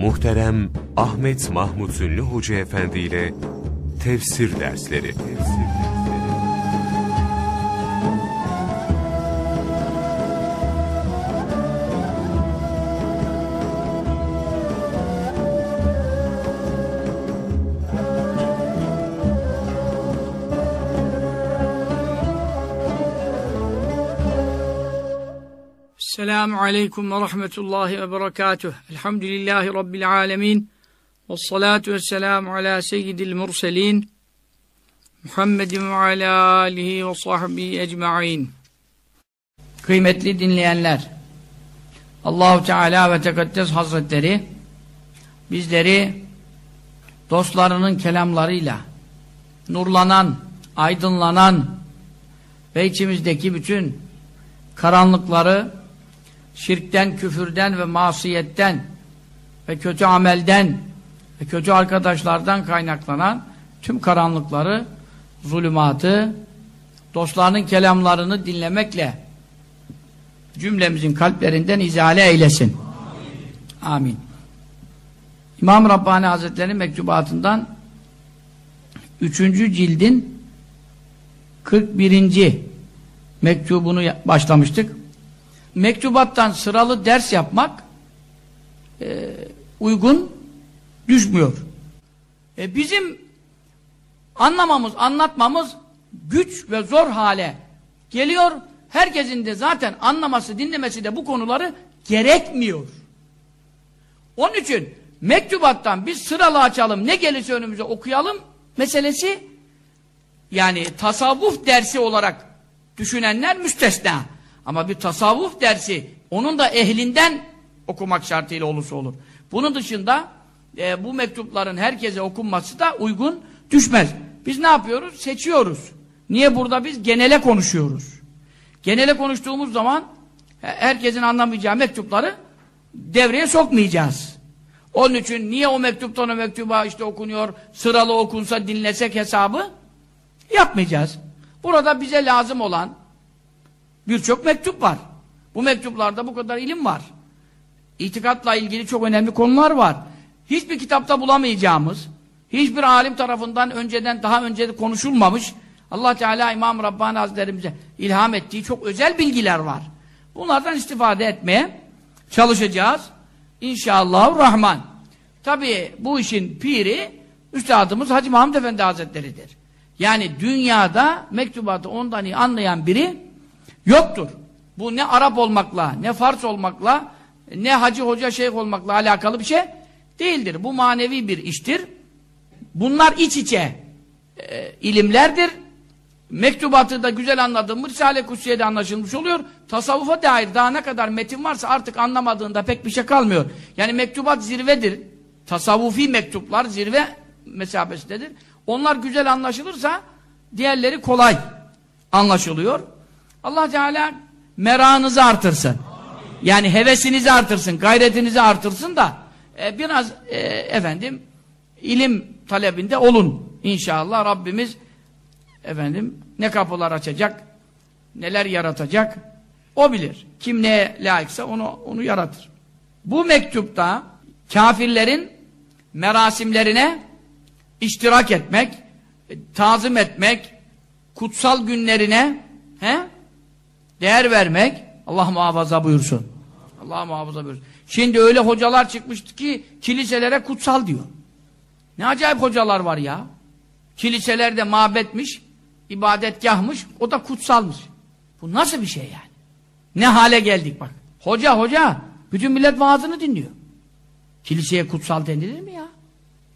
Muhterem Ahmet Mahmut Ünlü Hoca Efendi ile Tefsir Dersleri Selamun Aleyküm ve Rahmetullahi ve Berekatuh. Elhamdülillahi Rabbil Alemin. Ve salatu ve selamu ala seyyidil murselin. Muhammedin ve ala alihi ve sahbihi ecma'in. Kıymetli dinleyenler, Allahu Teala ve Tekaddes Hazretleri bizleri dostlarının kelamlarıyla nurlanan, aydınlanan ve içimizdeki bütün karanlıkları şirkten, küfürden ve masiyetten ve kötü amelden ve kötü arkadaşlardan kaynaklanan tüm karanlıkları, zulümatı, dostlarının kelamlarını dinlemekle cümlemizin kalplerinden izale eylesin. Amin. Amin. İmam Rabbani Hazretleri'nin mektubatından 3. cildin 41. mektubunu başlamıştık mektubattan sıralı ders yapmak e, uygun düşmüyor. E, bizim anlamamız, anlatmamız güç ve zor hale geliyor. Herkesin de zaten anlaması, dinlemesi de bu konuları gerekmiyor. Onun için mektubattan biz sıralı açalım, ne gelirse önümüze okuyalım meselesi yani tasavvuf dersi olarak düşünenler müstesna. Ama bir tasavvuf dersi onun da ehlinden okumak şartıyla olursa olur. Bunun dışında e, bu mektupların herkese okunması da uygun düşmez. Biz ne yapıyoruz? Seçiyoruz. Niye burada biz genele konuşuyoruz? Genele konuştuğumuz zaman herkesin anlamayacağı mektupları devreye sokmayacağız. Onun için niye o mektuptan o mektuba işte okunuyor, sıralı okunsa dinlesek hesabı yapmayacağız. Burada bize lazım olan Birçok mektup var. Bu mektuplarda bu kadar ilim var. İtikatla ilgili çok önemli konular var. Hiçbir kitapta bulamayacağımız, hiçbir alim tarafından önceden daha önce konuşulmamış Allah Teala İmam Rabbani Hazretlerimize ilham ettiği çok özel bilgiler var. Bunlardan istifade etmeye çalışacağız. İnşallah Rahman. Tabii bu işin piri Üstadımız Hacı Mahmud Efendi Hazretleri'dir. Yani dünyada mektubatı ondan iyi anlayan biri Yoktur. Bu ne Arap olmakla, ne Fars olmakla, ne hacı hoca şeyh olmakla alakalı bir şey değildir. Bu manevi bir iştir. Bunlar iç içe e, ilimlerdir. Mektubatı da güzel anladığım Risale-i Kutsiye'de anlaşılmış oluyor. Tasavvufa dair daha ne kadar metin varsa artık anlamadığında pek bir şey kalmıyor. Yani mektubat zirvedir. Tasavvufi mektuplar zirve mesabesindedir. Onlar güzel anlaşılırsa diğerleri kolay anlaşılıyor. Allah Teala meranızı artırsın. Yani hevesinizi artırsın, gayretinizi artırsın da e, biraz e, efendim ilim talebinde olun. İnşallah Rabbimiz efendim ne kapılar açacak, neler yaratacak o bilir. Kim neye layıksa onu onu yaratır. Bu mektupta kafirlerin merasimlerine iştirak etmek, tazim etmek, kutsal günlerine he? Değer vermek Allah muhafaza buyursun. Allah muhafaza buyursun. Şimdi öyle hocalar çıkmıştı ki kiliselere kutsal diyor. Ne acayip hocalar var ya. Kiliselerde mabetmiş, ibadetgahmış, o da kutsalmış. Bu nasıl bir şey yani? Ne hale geldik bak. Hoca hoca, bütün millet vaazını dinliyor. Kiliseye kutsal denilir mi ya?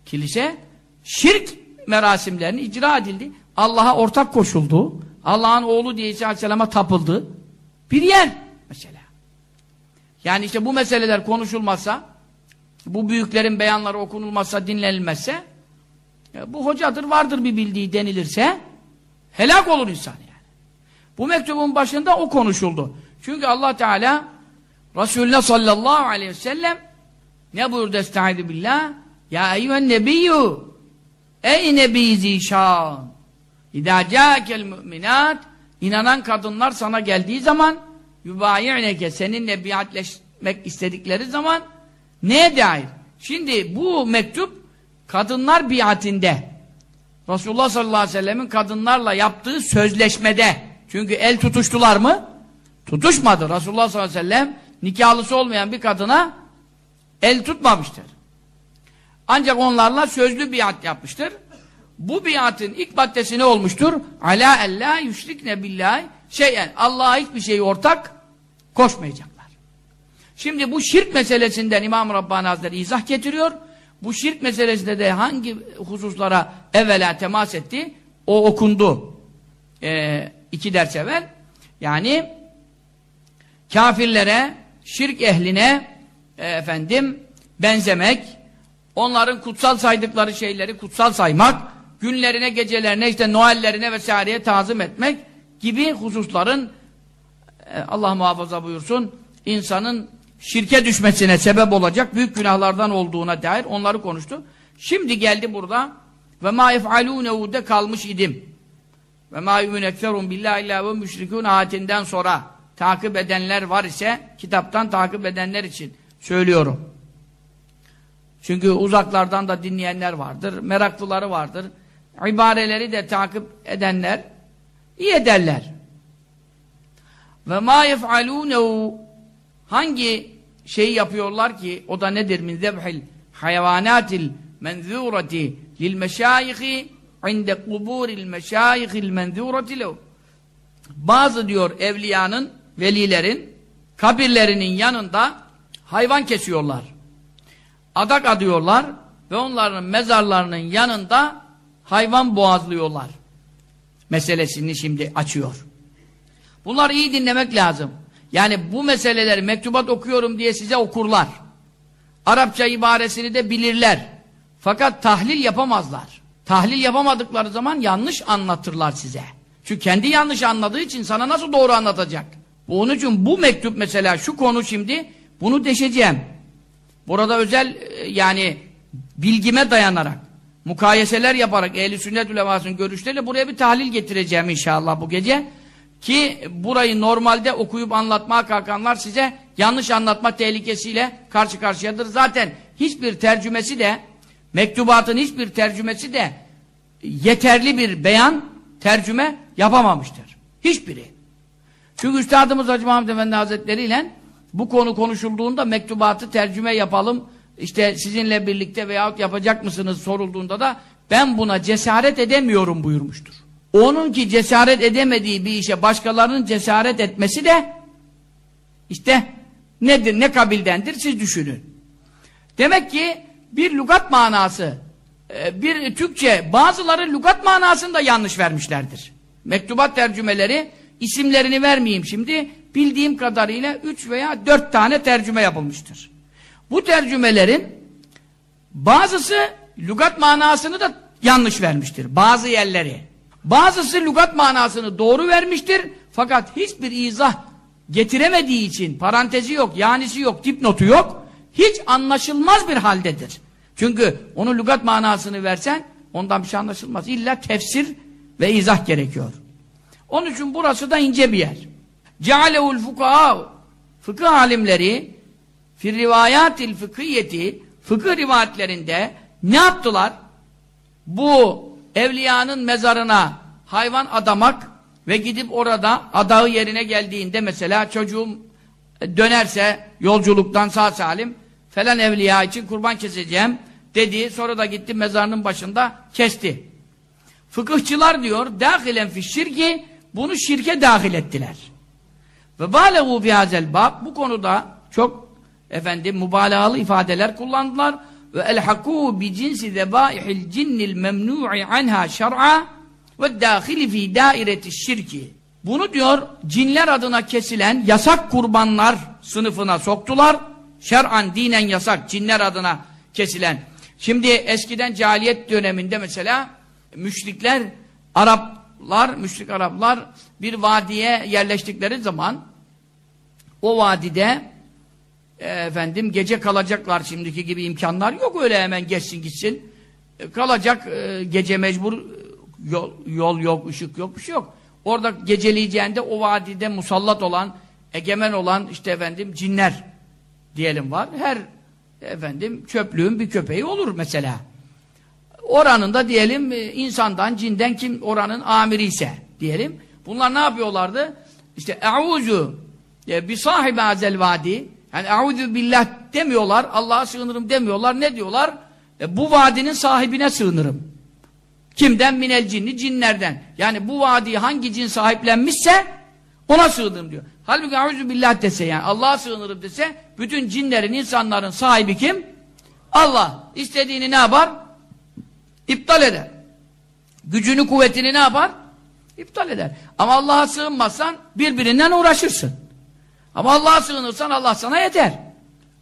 Kilise, şirk merasimlerini icra edildi. Allah'a ortak koşuldu. Allah'ın oğlu diye İsa Aleyhisselam'a tapıldı. Bir yer mesela. Yani işte bu meseleler konuşulmazsa, bu büyüklerin beyanları okunulmazsa, dinlenilmezse, bu hocadır, vardır bir bildiği denilirse, helak olur insan yani. Bu mektubun başında o konuşuldu. Çünkü Allah Teala Resulüne sallallahu aleyhi ve sellem ne buyurdu estaizu billah? Ya eyyühen nebiyyü Ey nebi zişan İdâ câkel müminat inanan kadınlar sana geldiği zaman yubayi'neke seninle biatleşmek istedikleri zaman neye dair? Şimdi bu mektup kadınlar biatinde Resulullah sallallahu aleyhi ve sellemin kadınlarla yaptığı sözleşmede çünkü el tutuştular mı? Tutuşmadı. Resulullah sallallahu aleyhi ve sellem nikahlısı olmayan bir kadına el tutmamıştır. Ancak onlarla sözlü biat yapmıştır. Bu biatın ilk maddesi ne olmuştur? Ala ella yüşrikne billahi şeyen. Allah'a hiçbir şeyi ortak koşmayacaklar. Şimdi bu şirk meselesinden İmam Rabbani Hazretleri izah getiriyor. Bu şirk meselesinde de hangi hususlara evvela temas etti? O okundu. Ee, iki ders evvel. Yani kafirlere, şirk ehline e, efendim benzemek, onların kutsal saydıkları şeyleri kutsal saymak, günlerine, gecelerine, işte Noellerine vesaireye tazım etmek gibi hususların e, Allah muhafaza buyursun insanın şirke düşmesine sebep olacak büyük günahlardan olduğuna dair onları konuştu. Şimdi geldi burada ve ma yef'alûnehu de kalmış idim. Ve ma yu'min ekferun billahi illa ve müşrikûn ayetinden sonra takip edenler var ise kitaptan takip edenler için söylüyorum. Çünkü uzaklardan da dinleyenler vardır, meraklıları vardır. İbareleri de takip edenler iyi ederler. Ve ma yef'alûnehu hangi şeyi yapıyorlar ki o da nedir? Min zebhil hayvanatil menzurati lil meşayihi inde kuburil meşayihil menzurati lehu. Bazı diyor evliyanın velilerin kabirlerinin yanında hayvan kesiyorlar. Adak adıyorlar ve onların mezarlarının yanında hayvan boğazlıyorlar meselesini şimdi açıyor bunları iyi dinlemek lazım yani bu meseleleri mektubat okuyorum diye size okurlar. Arapça ibaresini de bilirler. Fakat tahlil yapamazlar. Tahlil yapamadıkları zaman yanlış anlatırlar size. Çünkü kendi yanlış anladığı için sana nasıl doğru anlatacak? Onun için bu mektup mesela şu konu şimdi bunu deşeceğim. Burada özel yani bilgime dayanarak mukayeseler yaparak ehli sünnet ulemasının görüşleriyle buraya bir tahlil getireceğim inşallah bu gece. Ki burayı normalde okuyup anlatmaya kalkanlar size yanlış anlatma tehlikesiyle karşı karşıyadır. Zaten hiçbir tercümesi de mektubatın hiçbir tercümesi de yeterli bir beyan tercüme yapamamıştır. Hiçbiri. Çünkü Üstadımız Hacı Muhammed Efendi Hazretleri ile bu konu konuşulduğunda mektubatı tercüme yapalım işte sizinle birlikte veyahut yapacak mısınız sorulduğunda da ben buna cesaret edemiyorum buyurmuştur. Onun ki cesaret edemediği bir işe başkalarının cesaret etmesi de işte nedir, ne kabildendir siz düşünün. Demek ki bir lügat manası, e, bir Türkçe, bazıları lügat manasını da yanlış vermişlerdir. Mektubat tercümeleri, isimlerini vermeyeyim şimdi, bildiğim kadarıyla üç veya dört tane tercüme yapılmıştır. Bu tercümelerin bazısı lügat manasını da yanlış vermiştir. Bazı yerleri. Bazısı lügat manasını doğru vermiştir. Fakat hiçbir izah getiremediği için parantezi yok, yanisi yok, dipnotu yok. Hiç anlaşılmaz bir haldedir. Çünkü onun lügat manasını versen ondan bir şey anlaşılmaz. İlla tefsir ve izah gerekiyor. Onun için burası da ince bir yer. Cealehul fukaha fıkıh alimleri fir rivayatil fıkhiyeti fıkıh rivayetlerinde ne yaptılar? Bu evliyanın mezarına hayvan adamak ve gidip orada adağı yerine geldiğinde mesela çocuğum dönerse yolculuktan sağ salim falan evliya için kurban keseceğim dedi. Sonra da gitti mezarının başında kesti. Fıkıhçılar diyor dahilen fi şirki bunu şirke dahil ettiler. Ve balehu bihazel bab bu konuda çok efendim mübalağalı ifadeler kullandılar ve elhakû bi cinsi zebaihil cinnil memnu'i anha şer'a ve dâhili fî daireti şirki. Bunu diyor cinler adına kesilen yasak kurbanlar sınıfına soktular. Şer'an dinen yasak cinler adına kesilen. Şimdi eskiden cahiliyet döneminde mesela müşrikler Araplar, müşrik Araplar bir vadiye yerleştikleri zaman o vadide efendim gece kalacaklar şimdiki gibi imkanlar yok öyle hemen geçsin gitsin. E, kalacak e, gece mecbur yol, yol yok, ışık yok, bir şey yok. Orada geceleyeceğinde o vadide musallat olan, egemen olan işte efendim cinler diyelim var. Her efendim çöplüğün bir köpeği olur mesela. Oranın da diyelim e, insandan, cinden kim oranın amiri ise diyelim. Bunlar ne yapıyorlardı? İşte e'uzu e, bi sahibi azel vadi yani e'uzu billah demiyorlar, Allah'a sığınırım demiyorlar. Ne diyorlar? E, bu vadinin sahibine sığınırım. Kimden? Minel cinni, cinlerden. Yani bu vadiyi hangi cin sahiplenmişse ona sığınırım diyor. Halbuki e'uzu billah dese yani Allah'a sığınırım dese bütün cinlerin, insanların sahibi kim? Allah. İstediğini ne yapar? İptal eder. Gücünü, kuvvetini ne yapar? İptal eder. Ama Allah'a sığınmazsan birbirinden uğraşırsın. Ama Allah'a sığınırsan Allah sana yeter.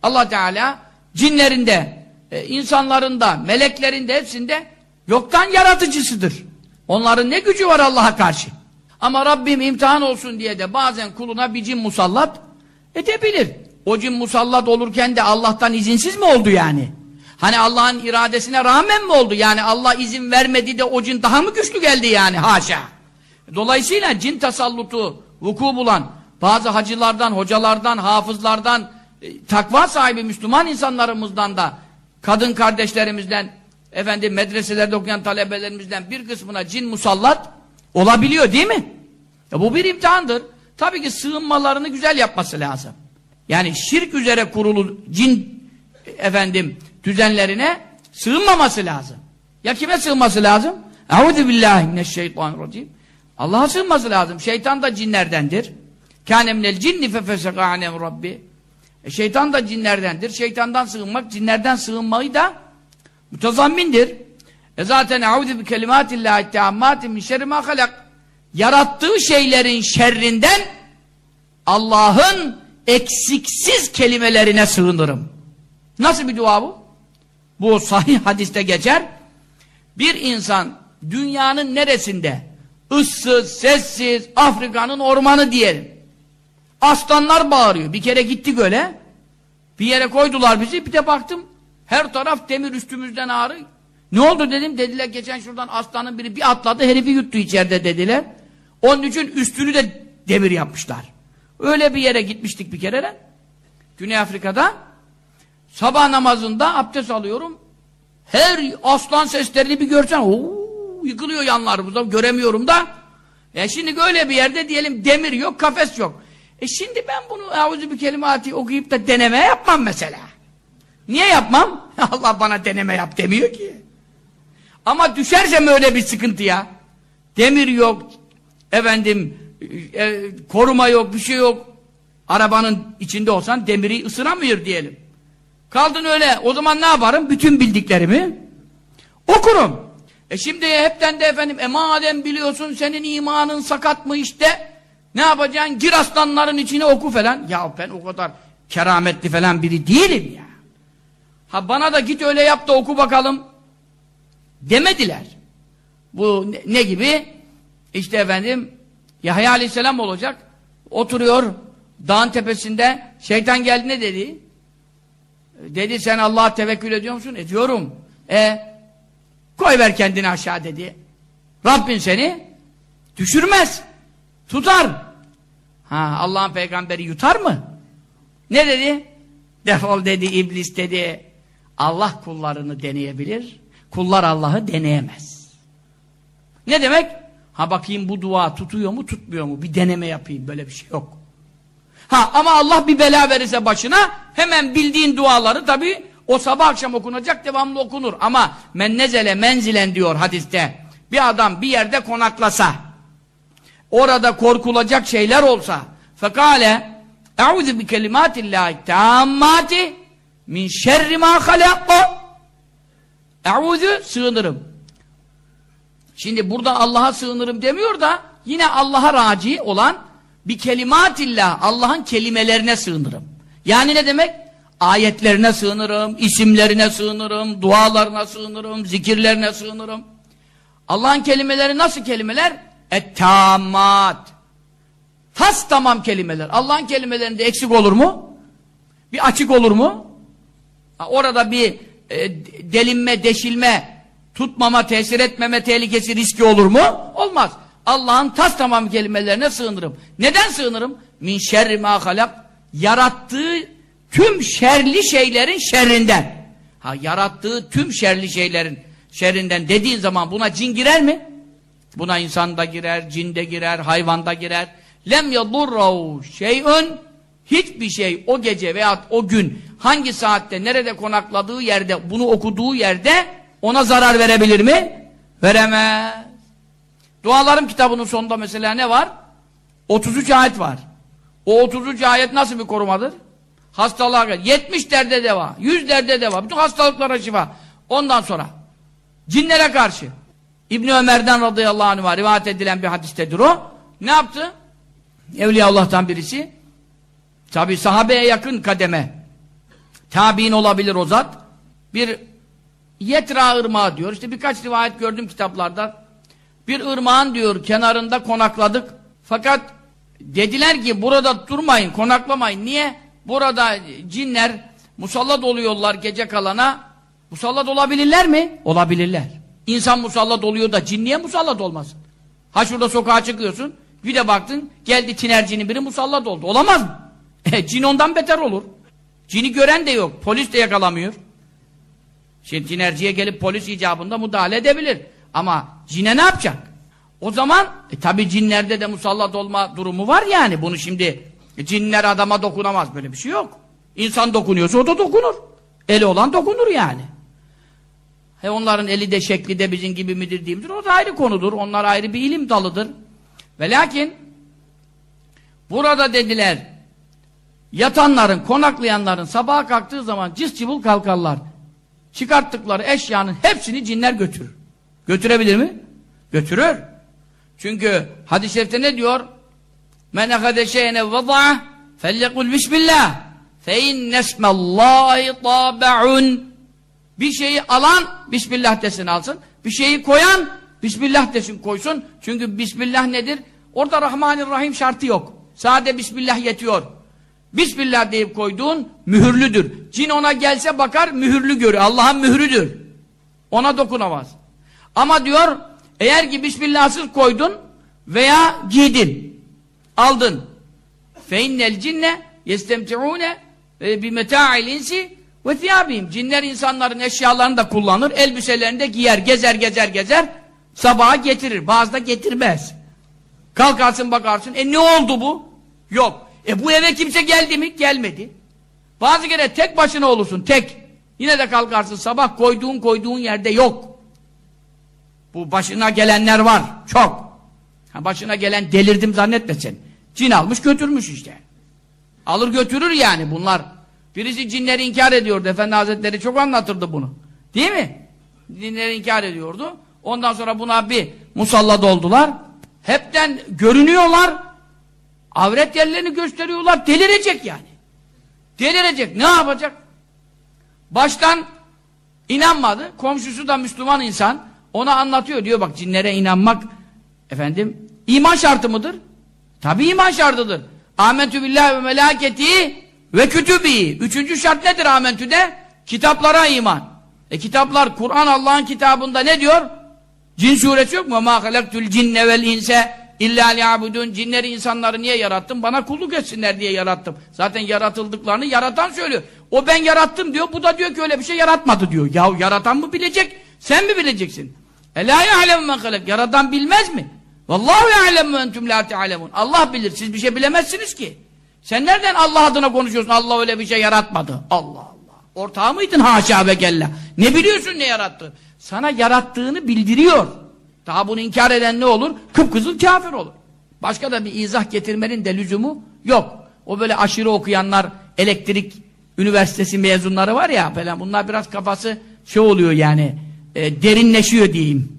Allah Teala cinlerinde, e, insanlarında, meleklerinde hepsinde yoktan yaratıcısıdır. Onların ne gücü var Allah'a karşı? Ama Rabbim imtihan olsun diye de bazen kuluna bir cin musallat edebilir. O cin musallat olurken de Allah'tan izinsiz mi oldu yani? Hani Allah'ın iradesine rağmen mi oldu? Yani Allah izin vermedi de o cin daha mı güçlü geldi yani? Haşa! Dolayısıyla cin tasallutu vuku bulan bazı hacılardan, hocalardan, hafızlardan, e, takva sahibi Müslüman insanlarımızdan da kadın kardeşlerimizden, efendim medreselerde okuyan talebelerimizden bir kısmına cin musallat olabiliyor değil mi? Ya bu bir imtihandır. Tabii ki sığınmalarını güzel yapması lazım. Yani şirk üzere kurulu cin efendim düzenlerine sığınmaması lazım. Ya kime sığınması lazım? Euzu billahi mineşşeytanirracim. Allah'a sığınması lazım. Şeytan da cinlerdendir. Kâne minel cinni fefeseka anem rabbi. E şeytan da cinlerdendir. Şeytandan sığınmak, cinlerden sığınmayı da mütezammindir. E zaten euzu bi kelimatillahi teammati min şerri ma halak. Yarattığı şeylerin şerrinden Allah'ın eksiksiz kelimelerine sığınırım. Nasıl bir dua bu? Bu sahih hadiste geçer. Bir insan dünyanın neresinde ıssız, sessiz, Afrika'nın ormanı diyelim. Aslanlar bağırıyor. Bir kere gittik öyle. Bir yere koydular bizi. Bir de baktım her taraf demir üstümüzden ağrı. Ne oldu dedim. Dediler geçen şuradan aslanın biri bir atladı herifi yuttu içeride dediler. Onun için üstünü de demir yapmışlar. Öyle bir yere gitmiştik bir kere. Güney Afrika'da. Sabah namazında abdest alıyorum. Her aslan seslerini bir görsen ooo yıkılıyor yanlarımızda göremiyorum da. E şimdi öyle bir yerde diyelim demir yok, kafes yok. E şimdi ben bunu eûzü bir kelimati okuyup da deneme yapmam mesela. Niye yapmam? Allah bana deneme yap demiyor ki. Ama düşersem öyle bir sıkıntıya. Demir yok, efendim e, koruma yok, bir şey yok. Arabanın içinde olsan demiri ısıramıyor diyelim. Kaldın öyle. O zaman ne yaparım? Bütün bildiklerimi okurum. E şimdi hepten de efendim e madem biliyorsun senin imanın sakat mı işte ne yapacaksın? Gir aslanların içine oku falan. Ya ben o kadar kerametli falan biri değilim ya. Ha bana da git öyle yap da oku bakalım demediler. Bu ne, ne gibi? İşte efendim Yahya aleyhisselam olacak. Oturuyor dağın tepesinde şeytan geldi ne dedi? Dedi sen Allah'a tevekkül ediyor musun? Ediyorum. E koy ver kendini aşağı dedi. Rabbin seni düşürmez. Tutar. Ha Allah'ın peygamberi yutar mı? Ne dedi? Defol dedi iblis dedi. Allah kullarını deneyebilir. Kullar Allah'ı deneyemez. Ne demek? Ha bakayım bu dua tutuyor mu tutmuyor mu? Bir deneme yapayım. Böyle bir şey yok. Ha ama Allah bir bela verirse başına hemen bildiğin duaları tabi o sabah akşam okunacak devamlı okunur. Ama men nezele menzilen diyor hadiste. Bir adam bir yerde konaklasa orada korkulacak şeyler olsa fekale eûzu bi kelimatillahi tammati min şerri ma halakko eûzu sığınırım. Şimdi burada Allah'a sığınırım demiyor da yine Allah'a raci olan bir kelimatillah Allah'ın kelimelerine sığınırım. Yani ne demek? Ayetlerine sığınırım, isimlerine sığınırım, dualarına sığınırım, zikirlerine sığınırım. Allah'ın kelimeleri nasıl kelimeler? Et-tammat. Tas tamam kelimeler. Allah'ın kelimelerinde eksik olur mu? Bir açık olur mu? Orada bir e, delinme, deşilme, tutmama, tesir etmeme tehlikesi, riski olur mu? Olmaz. Allah'ın tas tamam kelimelerine sığınırım. Neden sığınırım? Min şerri ma halak. Yarattığı tüm şerli şeylerin şerrinden. Ha yarattığı tüm şerli şeylerin şerrinden dediğin zaman buna cin girer mi? Buna insan da girer, cin de girer, hayvan da girer. Lem yadurrahu şey'ün hiçbir şey o gece veya o gün hangi saatte, nerede konakladığı yerde, bunu okuduğu yerde ona zarar verebilir mi? Veremez. Dualarım kitabının sonunda mesela ne var? 33 ayet var. O 33 ayet nasıl bir korumadır? Hastalığa 70 derde deva, 100 derde deva, bütün hastalıklara şifa. Ondan sonra cinlere karşı İbni Ömer'den radıyallahu anh'a rivayet edilen bir hadistedir o. Ne yaptı? Evliya Allah'tan birisi. Tabi sahabeye yakın kademe. Tabi'in olabilir o zat. Bir Yetra ırmağı diyor. İşte birkaç rivayet gördüm kitaplarda. Bir ırmağın diyor kenarında konakladık. Fakat dediler ki burada durmayın, konaklamayın. Niye? Burada cinler musallat oluyorlar gece kalana. Musallat olabilirler mi? Olabilirler. İnsan musallat oluyor da cin niye musallat olmasın? Ha şurada sokağa çıkıyorsun, bir de baktın geldi tinercinin biri musallat oldu. Olamaz mı? E, cin ondan beter olur. Cini gören de yok, polis de yakalamıyor. Şimdi tinerciye gelip polis icabında müdahale edebilir. Ama cine ne yapacak? O zaman e, tabi cinlerde de musallat olma durumu var yani. Bunu şimdi e, cinler adama dokunamaz böyle bir şey yok. İnsan dokunuyorsa o da dokunur. Eli olan dokunur yani. He onların eli de şekli de bizim gibi midir değil midir? O da ayrı konudur. Onlar ayrı bir ilim dalıdır. Ve lakin burada dediler yatanların, konaklayanların sabaha kalktığı zaman cız cıvıl kalkarlar. Çıkarttıkları eşyanın hepsini cinler götürür. Götürebilir mi? Götürür. Çünkü hadis-i şerifte ne diyor? Men ehade şeyene vada'a fellekul bismillah fe innesmellahi tabe'un bir şeyi alan Bismillah desin alsın. Bir şeyi koyan Bismillah desin koysun. Çünkü Bismillah nedir? Orada Rahmanirrahim şartı yok. Sade Bismillah yetiyor. Bismillah deyip koyduğun mühürlüdür. Cin ona gelse bakar mühürlü görür. Allah'ın mührüdür. Ona dokunamaz. Ama diyor eğer ki Bismillahsız koydun veya giydin, aldın. فَاِنَّ الْجِنَّ يَسْتَمْتِعُونَ بِمَتَاعِ الْاِنْسِ ve thiyabihim. Cinler insanların eşyalarını da kullanır, elbiselerini de giyer, gezer gezer gezer, sabaha getirir. Bazı da getirmez. Kalkarsın bakarsın, e ne oldu bu? Yok. E bu eve kimse geldi mi? Gelmedi. Bazı kere tek başına olursun, tek. Yine de kalkarsın sabah koyduğun koyduğun yerde yok. Bu başına gelenler var, çok. Ha, başına gelen delirdim zannetmesin. Cin almış götürmüş işte. Alır götürür yani bunlar. Birisi cinleri inkar ediyordu. Efendi Hazretleri çok anlatırdı bunu. Değil mi? Cinleri inkar ediyordu. Ondan sonra buna bir musallat oldular. Hepten görünüyorlar. Avret yerlerini gösteriyorlar. Delirecek yani. Delirecek. Ne yapacak? Baştan inanmadı. Komşusu da Müslüman insan. Ona anlatıyor. Diyor bak cinlere inanmak efendim iman şartı mıdır? Tabi iman şartıdır. Amentü billahi ve melaketi ve kütübi. Üçüncü şart nedir amentüde? Kitaplara iman. E kitaplar, Kur'an Allah'ın kitabında ne diyor? Cin suresi yok mu? مَا خَلَقْتُ الْجِنَّ وَالْاِنْسَ اِلَّا لِيَعْبُدُونَ Cinleri, insanları niye yarattım? Bana kulluk etsinler diye yarattım. Zaten yaratıldıklarını yaratan söylüyor. O ben yarattım diyor, bu da diyor ki öyle bir şey yaratmadı diyor. Yahu yaratan mı bilecek? Sen mi bileceksin? اَلَا يَعْلَمُ مَنْ خَلَقْ Yaratan bilmez mi? وَاللّٰهُ يَعْلَمُ وَاَنْتُمْ لَا تَعْلَمُونَ Allah bilir, siz bir şey bilemezsiniz ki. Sen nereden Allah adına konuşuyorsun? Allah öyle bir şey yaratmadı. Allah Allah. Ortağı mıydın haşa ve kella? Ne biliyorsun ne yarattı? Sana yarattığını bildiriyor. Daha bunu inkar eden ne olur? Kıpkızıl kafir olur. Başka da bir izah getirmenin de lüzumu yok. O böyle aşırı okuyanlar, elektrik üniversitesi mezunları var ya falan bunlar biraz kafası şey oluyor yani e, derinleşiyor diyeyim.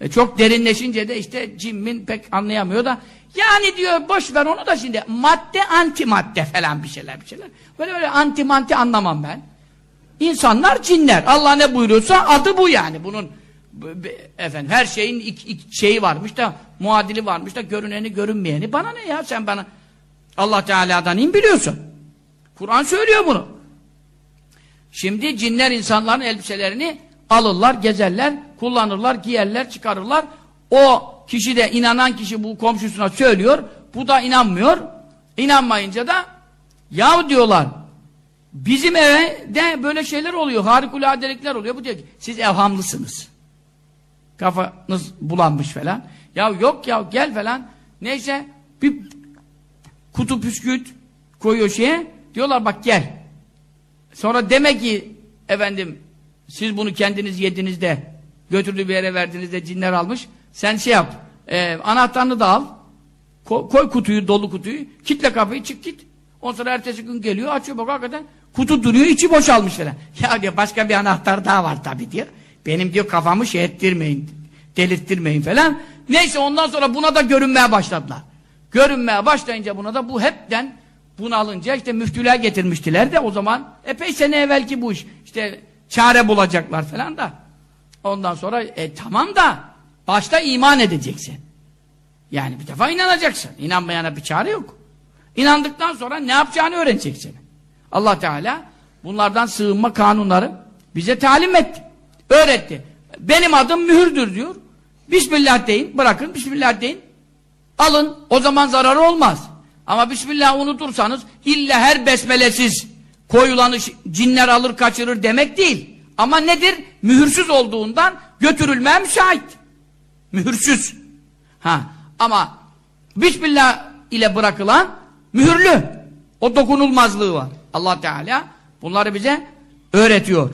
E, çok derinleşince de işte cimmin pek anlayamıyor da yani diyor boş ver onu da şimdi madde antimadde falan bir şeyler bir şeyler. Böyle böyle anti manti anlamam ben. İnsanlar cinler. Allah ne buyuruyorsa adı bu yani. Bunun efendim her şeyin iki, iki şeyi varmış da muadili varmış da görüneni görünmeyeni. Bana ne ya sen bana Allah Teala'dan in biliyorsun. Kur'an söylüyor bunu. Şimdi cinler insanların elbiselerini alırlar, gezerler, kullanırlar, giyerler, çıkarırlar. O kişi de inanan kişi bu komşusuna söylüyor. Bu da inanmıyor. İnanmayınca da yahu diyorlar Bizim evde böyle şeyler oluyor. Harikuladelikler oluyor. Bu diyor ki siz evhamlısınız. Kafanız bulanmış falan. Ya yok ya gel falan. Neyse bir kutu püsküt koyuyor şeye. Diyorlar bak gel. Sonra demek ki efendim siz bunu kendiniz yediniz de götürdüğü bir yere verdiniz de cinler almış. Sen şey yap. E, anahtarını da al. Ko koy kutuyu, dolu kutuyu. Kitle kapıyı, çık git. Ondan sonra ertesi gün geliyor, açıyor bak hakikaten. Kutu duruyor, içi boşalmış falan. Ya diyor başka bir anahtar daha var tabii diyor. Benim diyor kafamı şey ettirmeyin, delirttirmeyin falan. Neyse ondan sonra buna da görünmeye başladılar. Görünmeye başlayınca buna da bu hepten bunalınca işte müftüler getirmiştiler de o zaman epey sene evvelki bu iş. İşte çare bulacaklar falan da. Ondan sonra e tamam da başta iman edeceksin. Yani bir defa inanacaksın. İnanmayana bir çare yok. İnandıktan sonra ne yapacağını öğreneceksin. Allah Teala bunlardan sığınma kanunları bize talim etti. Öğretti. Benim adım mühürdür diyor. Bismillah deyin. Bırakın Bismillah deyin. Alın. O zaman zararı olmaz. Ama Bismillah unutursanız illa her besmelesiz koyulanı cinler alır kaçırır demek değil. Ama nedir? Mühürsüz olduğundan götürülmeye müsait. Mühürsüz. Ha. Ama Bismillah ile bırakılan mühürlü. O dokunulmazlığı var. Allah Teala bunları bize öğretiyor.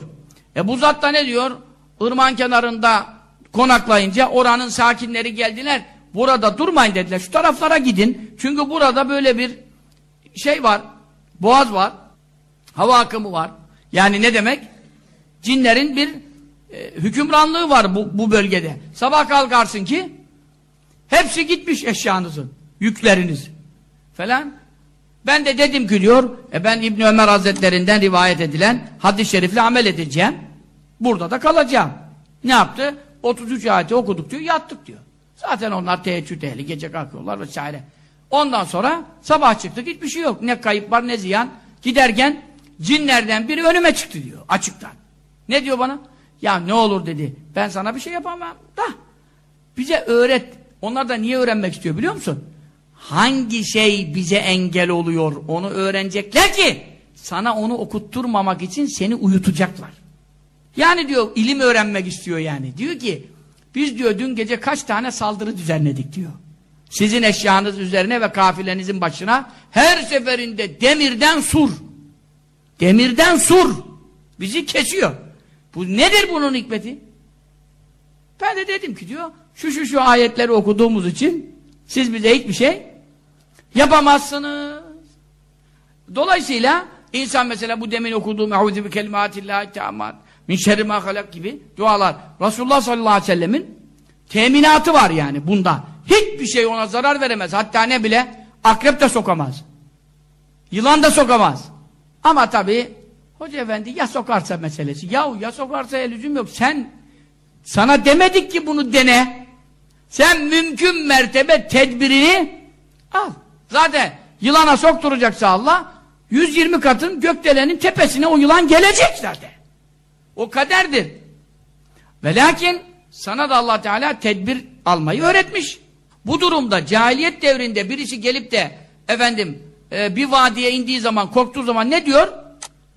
E bu zat da ne diyor? Irmağın kenarında konaklayınca oranın sakinleri geldiler. Burada durmayın dediler. Şu taraflara gidin. Çünkü burada böyle bir şey var. Boğaz var. Hava akımı var. Yani ne demek? Cinlerin bir e, hükümranlığı var bu, bu bölgede. Sabah kalkarsın ki hepsi gitmiş eşyanızın, yükleriniz falan. Ben de dedim ki diyor, e ben İbn Ömer Hazretlerinden rivayet edilen hadis-i şerifle amel edeceğim. Burada da kalacağım. Ne yaptı? 33 ayeti okuduk diyor, yattık diyor. Zaten onlar teheccüd ehli, gece kalkıyorlar vesaire. Ondan sonra sabah çıktık, hiçbir şey yok. Ne kayıp var ne ziyan. Giderken cinlerden biri önüme çıktı diyor, açıktan. Ne diyor bana? Ya ne olur dedi, ben sana bir şey yapamam da. Bize öğret. Onlar da niye öğrenmek istiyor biliyor musun? Hangi şey bize engel oluyor onu öğrenecekler ki sana onu okutturmamak için seni uyutacaklar. Yani diyor ilim öğrenmek istiyor yani. Diyor ki biz diyor dün gece kaç tane saldırı düzenledik diyor. Sizin eşyanız üzerine ve kafilenizin başına her seferinde demirden sur. Demirden sur. Bizi kesiyor. Bu nedir bunun hikmeti? Ben de dedim ki diyor şu şu şu ayetleri okuduğumuz için siz bize hiçbir şey yapamazsınız. Dolayısıyla insan mesela bu demin okuduğum Eûzü bi kelimâtillâhi teâmâd min şerri gibi dualar Resulullah sallallahu aleyhi ve sellemin teminatı var yani bunda. Hiçbir şey ona zarar veremez. Hatta ne bile akrep de sokamaz. Yılan da sokamaz. Ama tabi Hoca efendi ya sokarsa meselesi. Yahu ya sokarsa lüzum yok. Sen sana demedik ki bunu dene. Sen mümkün mertebe tedbirini al. Zaten yılana sokturacaksa Allah 120 katın gökdelenin tepesine o yılan gelecek zaten. O kaderdir. Ve lakin sana da Allah Teala tedbir almayı öğretmiş. Bu durumda cahiliyet devrinde birisi gelip de efendim e, bir vadiye indiği zaman korktuğu zaman ne diyor?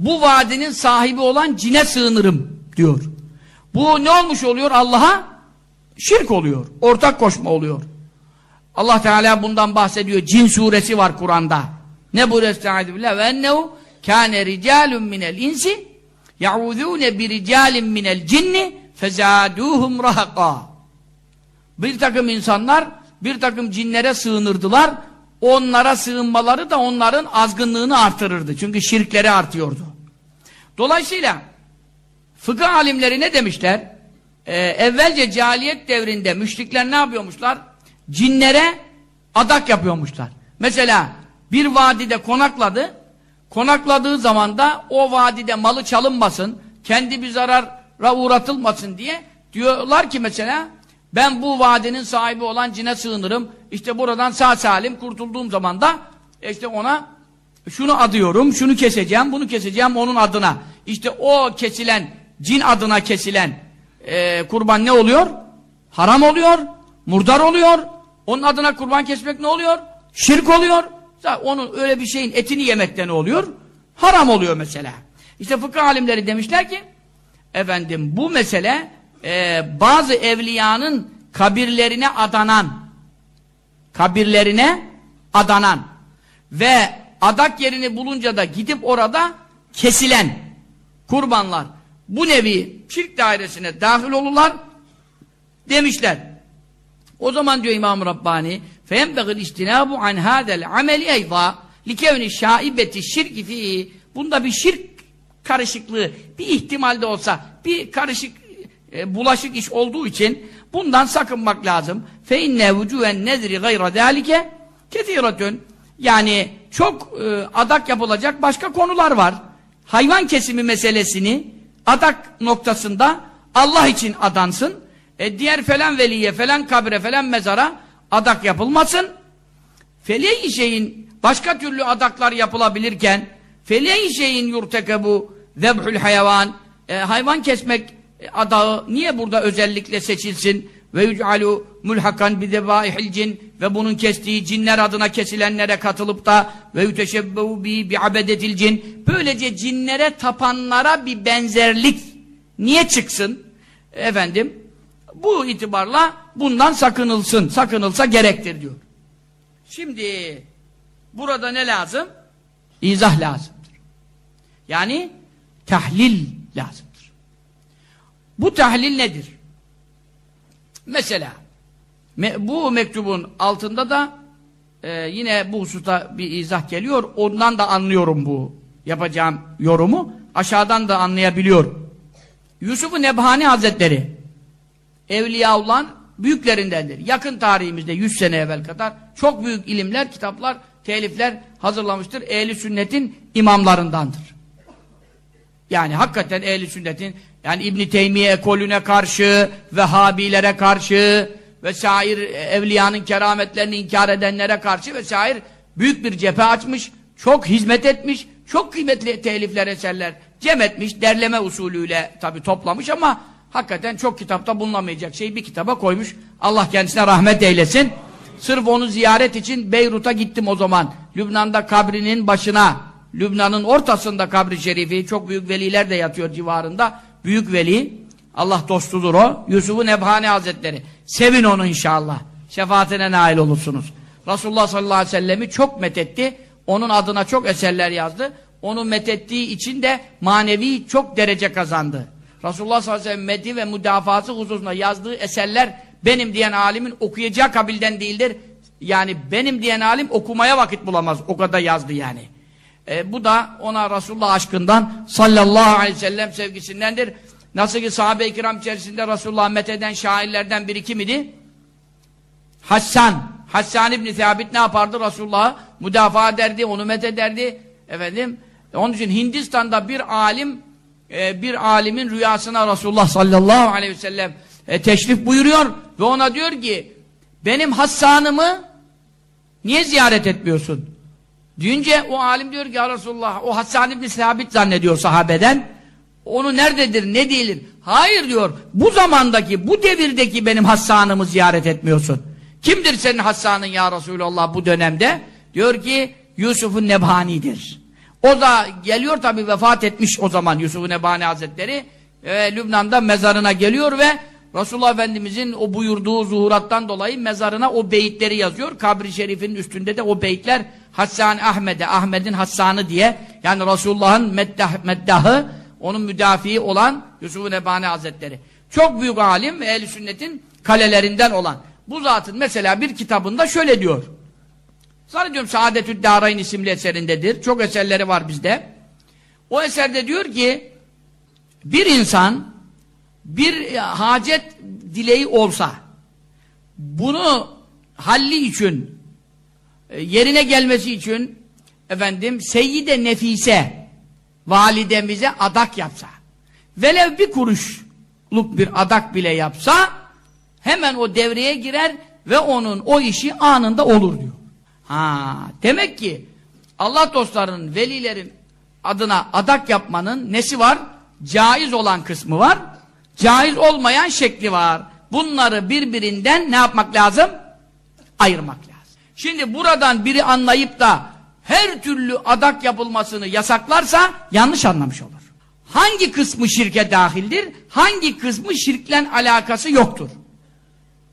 Bu vadinin sahibi olan cine sığınırım diyor. Bu ne olmuş oluyor? Allah'a şirk oluyor. Ortak koşma oluyor. Allah Teala bundan bahsediyor. Cin suresi var Kur'an'da. Ne bu Estaizu billah ve ennehu kâne ricâlun minel insi ya'udûne bi ricâlin minel cinni fezâdûhum rahakâ bir takım insanlar bir takım cinlere sığınırdılar onlara sığınmaları da onların azgınlığını artırırdı. Çünkü şirkleri artıyordu. Dolayısıyla fıkıh alimleri ne demişler? Ee, evvelce cahiliyet devrinde müşrikler ne yapıyormuşlar? Cinlere adak yapıyormuşlar. Mesela bir vadide konakladı. Konakladığı zaman da o vadide malı çalınmasın kendi bir zarara uğratılmasın diye diyorlar ki mesela ben bu vadinin sahibi olan cine sığınırım işte buradan sağ salim kurtulduğum zaman da işte ona şunu adıyorum şunu keseceğim bunu keseceğim onun adına işte o kesilen cin adına kesilen e, kurban ne oluyor? haram oluyor murdar oluyor onun adına kurban kesmek ne oluyor? şirk oluyor onun öyle bir şeyin etini yemekte ne oluyor? haram oluyor mesela. İşte fıkıh alimleri demişler ki efendim bu mesele e, bazı evliyanın kabirlerine adanan kabirlerine adanan ve adak yerini bulunca da gidip orada kesilen kurbanlar bu nevi şirk dairesine dahil olurlar demişler. O zaman diyor İmam Rabbani فَيَنْبَغِ الْاِجْتِنَابُ عَنْ هَذَا الْعَمَلِ اَيْضًا لِكَوْنِ شَائِبَةِ الشِّرْكِ فِيهِ Bunda bir şirk karışıklığı, bir ihtimalde olsa, bir karışık, e, bulaşık iş olduğu için bundan sakınmak lazım. fe inne vucuen nezri gayra dalike kesiratun. Yani çok e, adak yapılacak başka konular var. Hayvan kesimi meselesini adak noktasında Allah için adansın. E, diğer falan veliye, falan kabre, falan mezara adak yapılmasın. Feleği şeyin başka türlü adaklar yapılabilirken feleği şeyin yurtekebu zebhül hayvan e, hayvan kesmek e, adağı niye burada özellikle seçilsin? Ve yüc'alu mulhakan bi zebaihil cin. Ve bunun kestiği cinler adına kesilenlere katılıp da ve yüteşebbehu bi bi abedetil cin. Böylece cinlere tapanlara bir benzerlik niye çıksın? Efendim bu itibarla bundan sakınılsın sakınılsa gerektir diyor. Şimdi burada ne lazım? İzah lazımdır. Yani tahlil lazımdır. Bu tahlil nedir Mesela me bu mektubun altında da e, yine bu hususta bir izah geliyor. Ondan da anlıyorum bu yapacağım yorumu. Aşağıdan da anlayabiliyor. Yusuf-u Nebhani Hazretleri evliya olan büyüklerindendir. Yakın tarihimizde 100 sene evvel kadar çok büyük ilimler, kitaplar, telifler hazırlamıştır. Ehli sünnetin imamlarındandır. Yani hakikaten ehli sünnetin yani İbn Teymiye ekolüne karşı, Vehhabilere karşı vesair evliyanın kerametlerini inkar edenlere karşı vesair büyük bir cephe açmış, çok hizmet etmiş, çok kıymetli telifler eserler cem etmiş, derleme usulüyle tabi toplamış ama hakikaten çok kitapta bulunamayacak şeyi bir kitaba koymuş. Allah kendisine rahmet eylesin. Sırf onu ziyaret için Beyrut'a gittim o zaman. Lübnan'da kabrinin başına, Lübnan'ın ortasında kabri şerifi, çok büyük veliler de yatıyor civarında büyük veli, Allah dostudur o, Yusuf-u Nebhani Hazretleri. Sevin onu inşallah. Şefaatine nail olursunuz. Resulullah sallallahu aleyhi ve sellemi çok methetti. Onun adına çok eserler yazdı. Onu methettiği için de manevi çok derece kazandı. Resulullah sallallahu aleyhi ve sellem medhi ve müdafası hususunda yazdığı eserler benim diyen alimin okuyacağı kabilden değildir. Yani benim diyen alim okumaya vakit bulamaz. O kadar yazdı yani. E, bu da ona Resulullah aşkından sallallahu aleyhi ve sellem sevgisindendir. Nasıl ki sahabe-i kiram içerisinde Resulullah metheden şairlerden biri kim idi? Hassan. Hassan İbni Thabit ne yapardı? Resulullah'ı müdafaa ederdi, onu methederdi. Efendim, onun için Hindistan'da bir alim e, bir alimin rüyasına Resulullah sallallahu aleyhi ve sellem e, teşrif buyuruyor ve ona diyor ki benim Hassan'ımı niye ziyaret etmiyorsun? Deyince o alim diyor ki ya Resulullah o Hassan İbni Sabit zannediyor sahabeden. Onu nerededir ne değildir? Hayır diyor bu zamandaki bu devirdeki benim Hassan'ımı ziyaret etmiyorsun. Kimdir senin Hassan'ın ya Resulullah bu dönemde? Diyor ki Yusuf'un Nebhani'dir. O da geliyor tabi vefat etmiş o zaman Yusuf-u Nebhani Hazretleri. E, Lübnan'da mezarına geliyor ve Resulullah Efendimizin o buyurduğu zuhurattan dolayı mezarına o beyitleri yazıyor. Kabri şerifinin üstünde de o beyitler Hassan Ahmet'e, Ahmet'in Hassan'ı diye yani Resulullah'ın meddah, meddahı onun müdafiği olan Yusuf-u Nebani Hazretleri. Çok büyük alim ve ehl sünnetin kalelerinden olan. Bu zatın mesela bir kitabında şöyle diyor. Zannediyorum Saadetü Darayn isimli eserindedir. Çok eserleri var bizde. O eserde diyor ki bir insan bir hacet dileği olsa bunu halli için e, yerine gelmesi için efendim Seyyide Nefise validemize adak yapsa velev bir kuruşluk bir adak bile yapsa hemen o devreye girer ve onun o işi anında olur diyor. Ha, demek ki Allah dostlarının, velilerin adına adak yapmanın nesi var? Caiz olan kısmı var. Caiz olmayan şekli var. Bunları birbirinden ne yapmak lazım? Ayırmak lazım. Şimdi buradan biri anlayıp da her türlü adak yapılmasını yasaklarsa yanlış anlamış olur. Hangi kısmı şirke dahildir? Hangi kısmı şirklen alakası yoktur?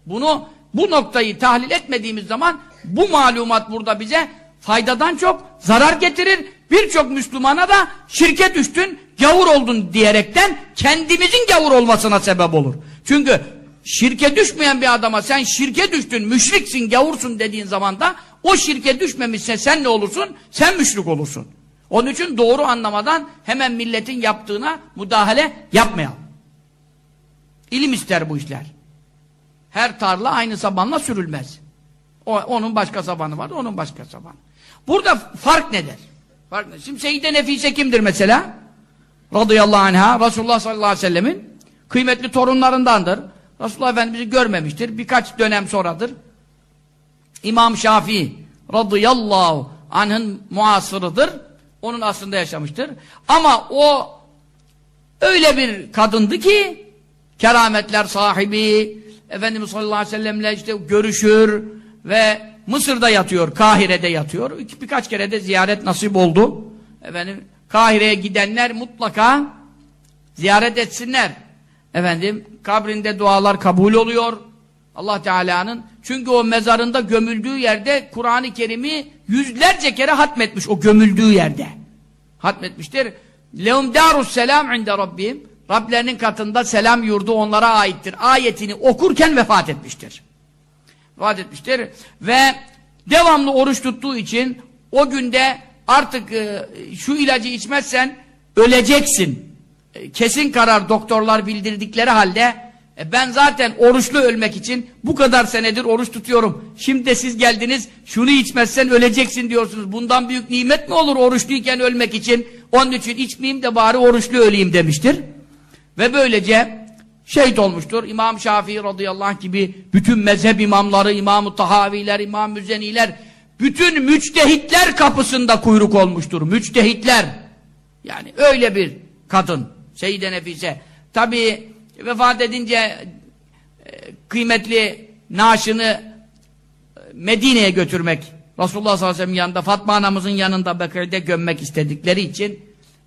Bunu bu noktayı tahlil etmediğimiz zaman bu malumat burada bize faydadan çok zarar getirir. Birçok Müslümana da şirke düştün, gavur oldun diyerekten kendimizin gavur olmasına sebep olur. Çünkü şirke düşmeyen bir adama sen şirke düştün, müşriksin, gavursun dediğin zaman da o şirke düşmemişse sen ne olursun? Sen müşrik olursun. Onun için doğru anlamadan hemen milletin yaptığına müdahale yapmayalım. İlim ister bu işler. Her tarla aynı sabanla sürülmez. O, onun başka sabanı var, onun başka sabanı. Burada fark nedir? Fark nedir? Şimdi Seyyide Nefise kimdir mesela? Radıyallahu anha, Resulullah sallallahu aleyhi ve sellemin kıymetli torunlarındandır. Resulullah Efendimiz'i görmemiştir. Birkaç dönem sonradır. İmam Şafii radıyallahu anh'ın muasırıdır. Onun aslında yaşamıştır. Ama o öyle bir kadındı ki kerametler sahibi Efendimiz sallallahu aleyhi ve sellemle işte görüşür ve Mısır'da yatıyor, Kahire'de yatıyor. Birkaç kere de ziyaret nasip oldu. Efendim Kahire'ye gidenler mutlaka ziyaret etsinler. Efendim kabrinde dualar kabul oluyor. Allah Teala'nın çünkü o mezarında gömüldüğü yerde Kur'an-ı Kerim'i yüzlerce kere hatmetmiş o gömüldüğü yerde. Hatmetmiştir. Lehum darus selam inde rabbim. Rablerinin katında selam yurdu onlara aittir. Ayetini okurken vefat etmiştir. Vefat etmiştir. Ve devamlı oruç tuttuğu için o günde artık e, şu ilacı içmezsen öleceksin. E, kesin karar doktorlar bildirdikleri halde e, ben zaten oruçlu ölmek için bu kadar senedir oruç tutuyorum. Şimdi de siz geldiniz şunu içmezsen öleceksin diyorsunuz. Bundan büyük nimet mi olur oruçluyken ölmek için? Onun için içmeyeyim de bari oruçlu öleyim demiştir. Ve böylece şehit olmuştur. İmam Şafii radıyallahu anh gibi bütün mezhep imamları, İmam-ı Tahaviler, İmam Müzeniler, bütün müçtehitler kapısında kuyruk olmuştur. Müçtehitler. Yani öyle bir kadın. Seyyide Nefise. Tabi vefat edince e, kıymetli naaşını e, Medine'ye götürmek Resulullah sallallahu aleyhi ve sellem yanında Fatma anamızın yanında Bekir'de gömmek istedikleri için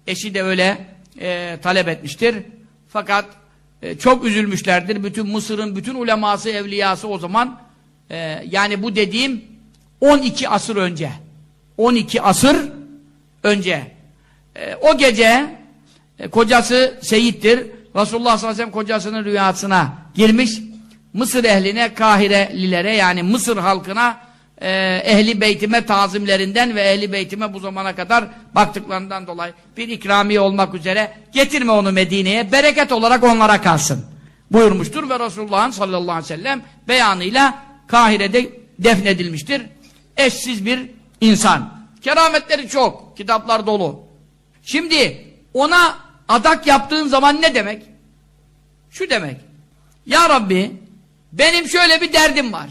eşi de öyle e, talep etmiştir. Fakat e, çok üzülmüşlerdir. Bütün Mısır'ın bütün uleması, evliyası o zaman e, yani bu dediğim 12 asır önce 12 asır önce e, o gece e, kocası Seyit'tir. Resulullah sallallahu aleyhi ve sellem kocasının rüyasına girmiş. Mısır ehline, Kahirelilere yani Mısır halkına e, ehli beytime tazimlerinden ve ehli beytime bu zamana kadar baktıklarından dolayı bir ikramiye olmak üzere getirme onu Medine'ye bereket olarak onlara kalsın buyurmuştur ve Resulullah'ın sallallahu aleyhi ve sellem beyanıyla Kahire'de defnedilmiştir. Eşsiz bir insan. Kerametleri çok. Kitaplar dolu. Şimdi ona adak yaptığın zaman ne demek? Şu demek. Ya Rabbi benim şöyle bir derdim var.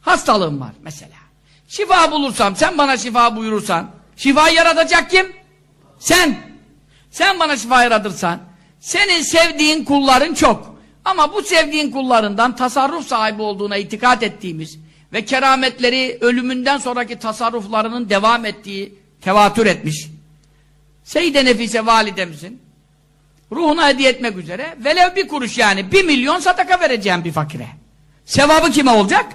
Hastalığım var mesela. Şifa bulursam, sen bana şifa buyurursan, şifayı yaratacak kim? Sen. Sen bana şifa yaratırsan, senin sevdiğin kulların çok. Ama bu sevdiğin kullarından tasarruf sahibi olduğuna itikat ettiğimiz ve kerametleri ölümünden sonraki tasarruflarının devam ettiği tevatür etmiş. Seyyide Nefise validemizin ruhuna hediye etmek üzere velev bir kuruş yani bir milyon sadaka vereceğim bir fakire. Sevabı kime olacak?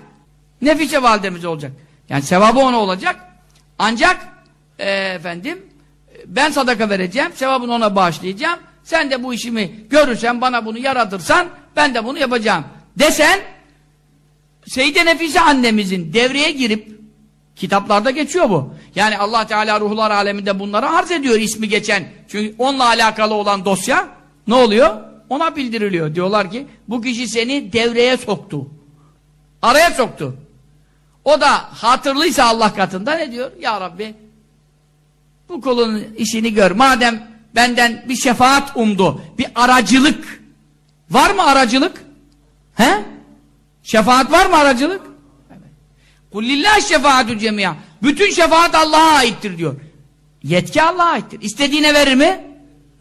Nefise validemize olacak. Yani sevabı ona olacak. Ancak e, efendim ben sadaka vereceğim, sevabını ona bağışlayacağım. Sen de bu işimi görürsen, bana bunu yaratırsan ben de bunu yapacağım. Desen Seyyide Nefise annemizin devreye girip kitaplarda geçiyor bu. Yani Allah Teala ruhlar aleminde bunları arz ediyor ismi geçen. Çünkü onunla alakalı olan dosya ne oluyor? Ona bildiriliyor. Diyorlar ki bu kişi seni devreye soktu. Araya soktu. O da hatırlıysa Allah katında ne diyor? Ya Rabbi bu kulun işini gör. Madem benden bir şefaat umdu, bir aracılık. Var mı aracılık? He? Şefaat var mı aracılık? Evet. Kullillah şefaatü cemiya. Bütün şefaat Allah'a aittir diyor. Yetki Allah'a aittir. İstediğine verir mi?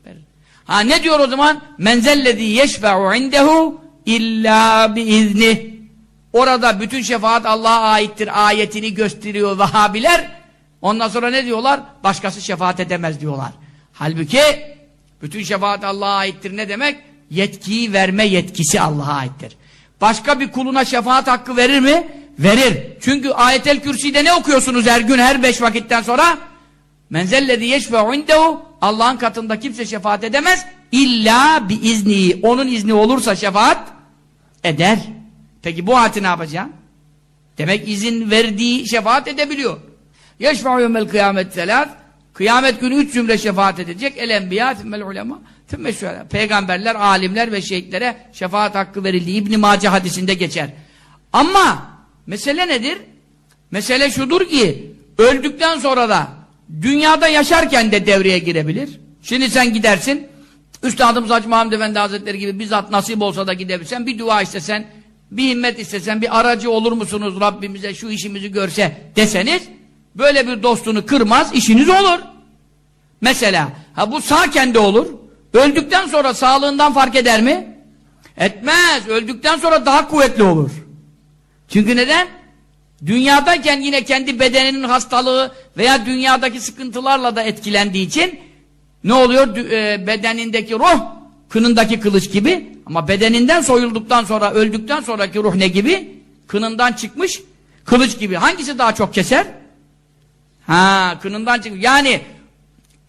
Verir. Ha ne diyor o zaman? Menzellezî yeşfe'u indehu illa biizni. Orada bütün şefaat Allah'a aittir ayetini gösteriyor Vahabiler. Ondan sonra ne diyorlar? Başkası şefaat edemez diyorlar. Halbuki bütün şefaat Allah'a aittir ne demek? Yetkiyi verme yetkisi Allah'a aittir. Başka bir kuluna şefaat hakkı verir mi? Verir. Çünkü ayetel kürsüde ne okuyorsunuz her gün her beş vakitten sonra? Menzellezi yeşfe'u indehu Allah'ın katında kimse şefaat edemez illa bi izni. Onun izni olursa şefaat eder. Peki bu ayeti ne yapacağım? Demek izin verdiği şefaat edebiliyor. Yeşfe'u yevmel kıyamet selat Kıyamet günü üç cümle şefaat edecek. El enbiya, tümmel ulema, tümme şöyle. Peygamberler, alimler ve şehitlere şefaat hakkı verildiği İbn-i Mace hadisinde geçer. Ama mesele nedir? Mesele şudur ki öldükten sonra da dünyada yaşarken de devreye girebilir. Şimdi sen gidersin Üstadımız Hacı Muhammed Efendi Hazretleri gibi bizzat nasip olsa da gidebilsen bir dua istesen bir himmet istesen bir aracı olur musunuz Rabbimize şu işimizi görse deseniz böyle bir dostunu kırmaz işiniz olur. Mesela ha bu sağken de olur. Öldükten sonra sağlığından fark eder mi? Etmez. Öldükten sonra daha kuvvetli olur. Çünkü neden? Dünyadayken yine kendi bedeninin hastalığı veya dünyadaki sıkıntılarla da etkilendiği için ne oluyor? E, bedenindeki ruh kınındaki kılıç gibi ama bedeninden soyulduktan sonra öldükten sonraki ruh ne gibi? Kınından çıkmış kılıç gibi. Hangisi daha çok keser? Ha, kınından çıkmış. Yani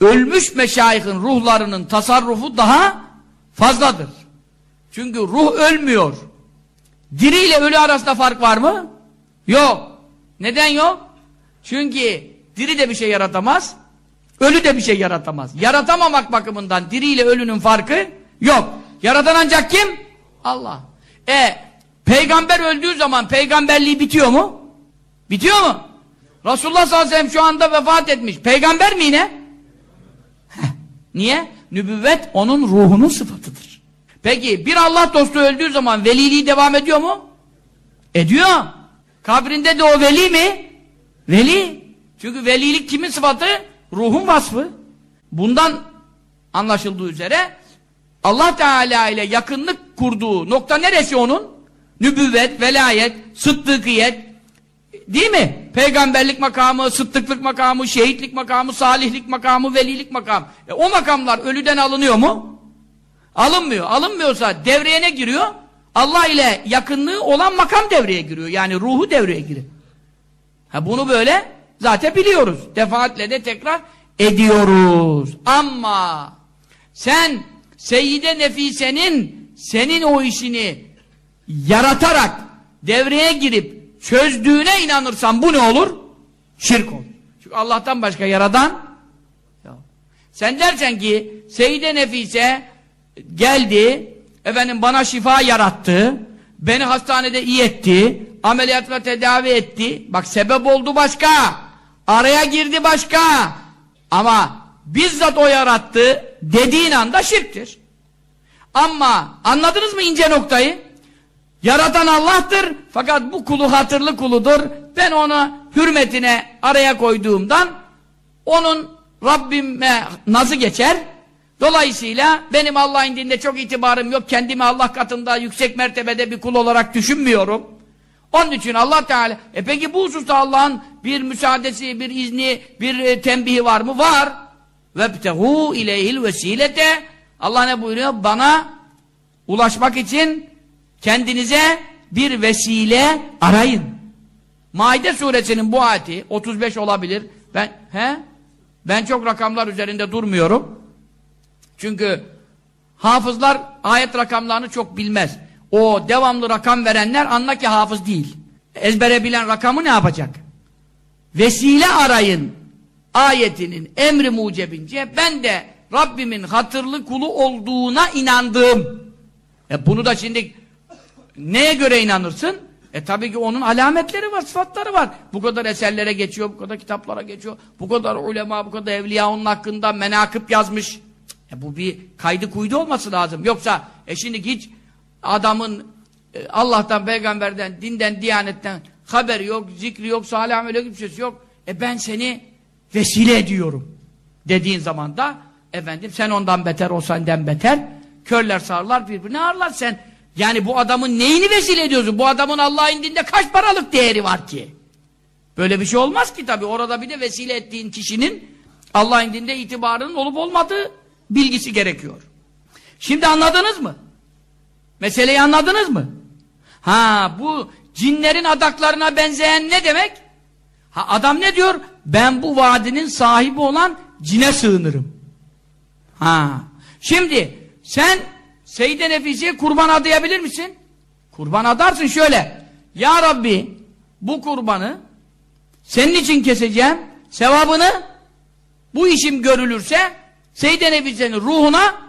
ölmüş meşayihin ruhlarının tasarrufu daha fazladır. Çünkü ruh ölmüyor. Diri ile ölü arasında fark var mı? Yok. Neden yok? Çünkü diri de bir şey yaratamaz, ölü de bir şey yaratamaz. Yaratamamak bakımından diri ile ölünün farkı yok. Yaratan ancak kim? Allah. E, peygamber öldüğü zaman peygamberliği bitiyor mu? Bitiyor mu? Resulullah sallallahu aleyhi ve sellem şu anda vefat etmiş. Peygamber mi yine? Niye? Nübüvvet onun ruhunun sıfatıdır. Peki bir Allah dostu öldüğü zaman veliliği devam ediyor mu? Ediyor. Kabrinde de o veli mi? Veli. Çünkü velilik kimin sıfatı? Ruhun vasfı. Bundan anlaşıldığı üzere Allah Teala ile yakınlık kurduğu nokta neresi onun? Nübüvvet, velayet, sıddıkiyet, değil mi? Peygamberlik makamı, sıddıklık makamı, şehitlik makamı, salihlik makamı, velilik makamı. E, o makamlar ölüden alınıyor mu? Alınmıyor. Alınmıyorsa devreye ne giriyor? Allah ile yakınlığı olan makam devreye giriyor. Yani ruhu devreye giriyor. Ha bunu böyle zaten biliyoruz. Defaatle de tekrar ediyoruz. Ama sen Seyyide Nefise'nin senin o işini yaratarak devreye girip çözdüğüne inanırsan bu ne olur? Şirk olur. Çünkü Allah'tan başka yaradan. Sen dersen ki Seyyide Nefise geldi efendim bana şifa yarattı beni hastanede iyi etti ameliyat ve tedavi etti bak sebep oldu başka araya girdi başka ama bizzat o yarattı dediğin anda şirktir ama anladınız mı ince noktayı yaratan Allah'tır fakat bu kulu hatırlı kuludur ben ona hürmetine araya koyduğumdan onun Rabbime nazı geçer Dolayısıyla benim Allah indinde çok itibarım yok. Kendimi Allah katında yüksek mertebede bir kul olarak düşünmüyorum. Onun için Allah Teala e peki bu hususta Allah'ın bir müsaadesi, bir izni, bir e, tembihi var mı? Var. Vebtehu ileyhil vesilete Allah ne buyuruyor? Bana ulaşmak için kendinize bir vesile arayın. Maide suresinin bu ayeti 35 olabilir. Ben he? Ben çok rakamlar üzerinde durmuyorum. Çünkü hafızlar ayet rakamlarını çok bilmez. O devamlı rakam verenler anla ki hafız değil. Ezbere bilen rakamı ne yapacak? Vesile arayın ayetinin emri mucebince ben de Rabbimin hatırlı kulu olduğuna inandığım. E bunu da şimdi neye göre inanırsın? E tabii ki onun alametleri var, sıfatları var. Bu kadar eserlere geçiyor, bu kadar kitaplara geçiyor, bu kadar ulema, bu kadar evliya onun hakkında menakıp yazmış. E bu bir kaydı kuydu olması lazım. Yoksa e şimdi hiç adamın e, Allah'tan, peygamberden, dinden, diyanetten haberi yok, zikri yok, salih amel bir yok. E ben seni vesile ediyorum. Dediğin zaman da efendim sen ondan beter, o senden beter. Körler sağırlar, birbirine ağırlar sen. Yani bu adamın neyini vesile ediyorsun? Bu adamın Allah'ın dinde kaç paralık değeri var ki? Böyle bir şey olmaz ki tabii. Orada bir de vesile ettiğin kişinin Allah indinde itibarının olup olmadığı bilgisi gerekiyor. Şimdi anladınız mı? Meseleyi anladınız mı? Ha bu cinlerin adaklarına benzeyen ne demek? Ha adam ne diyor? Ben bu vadinin sahibi olan cine sığınırım. Ha. Şimdi sen Seyyid-i Nefisi'ye kurban adayabilir misin? Kurban adarsın şöyle. Ya Rabbi bu kurbanı senin için keseceğim. Sevabını bu işim görülürse Seyyid-i Nefisi'nin ruhuna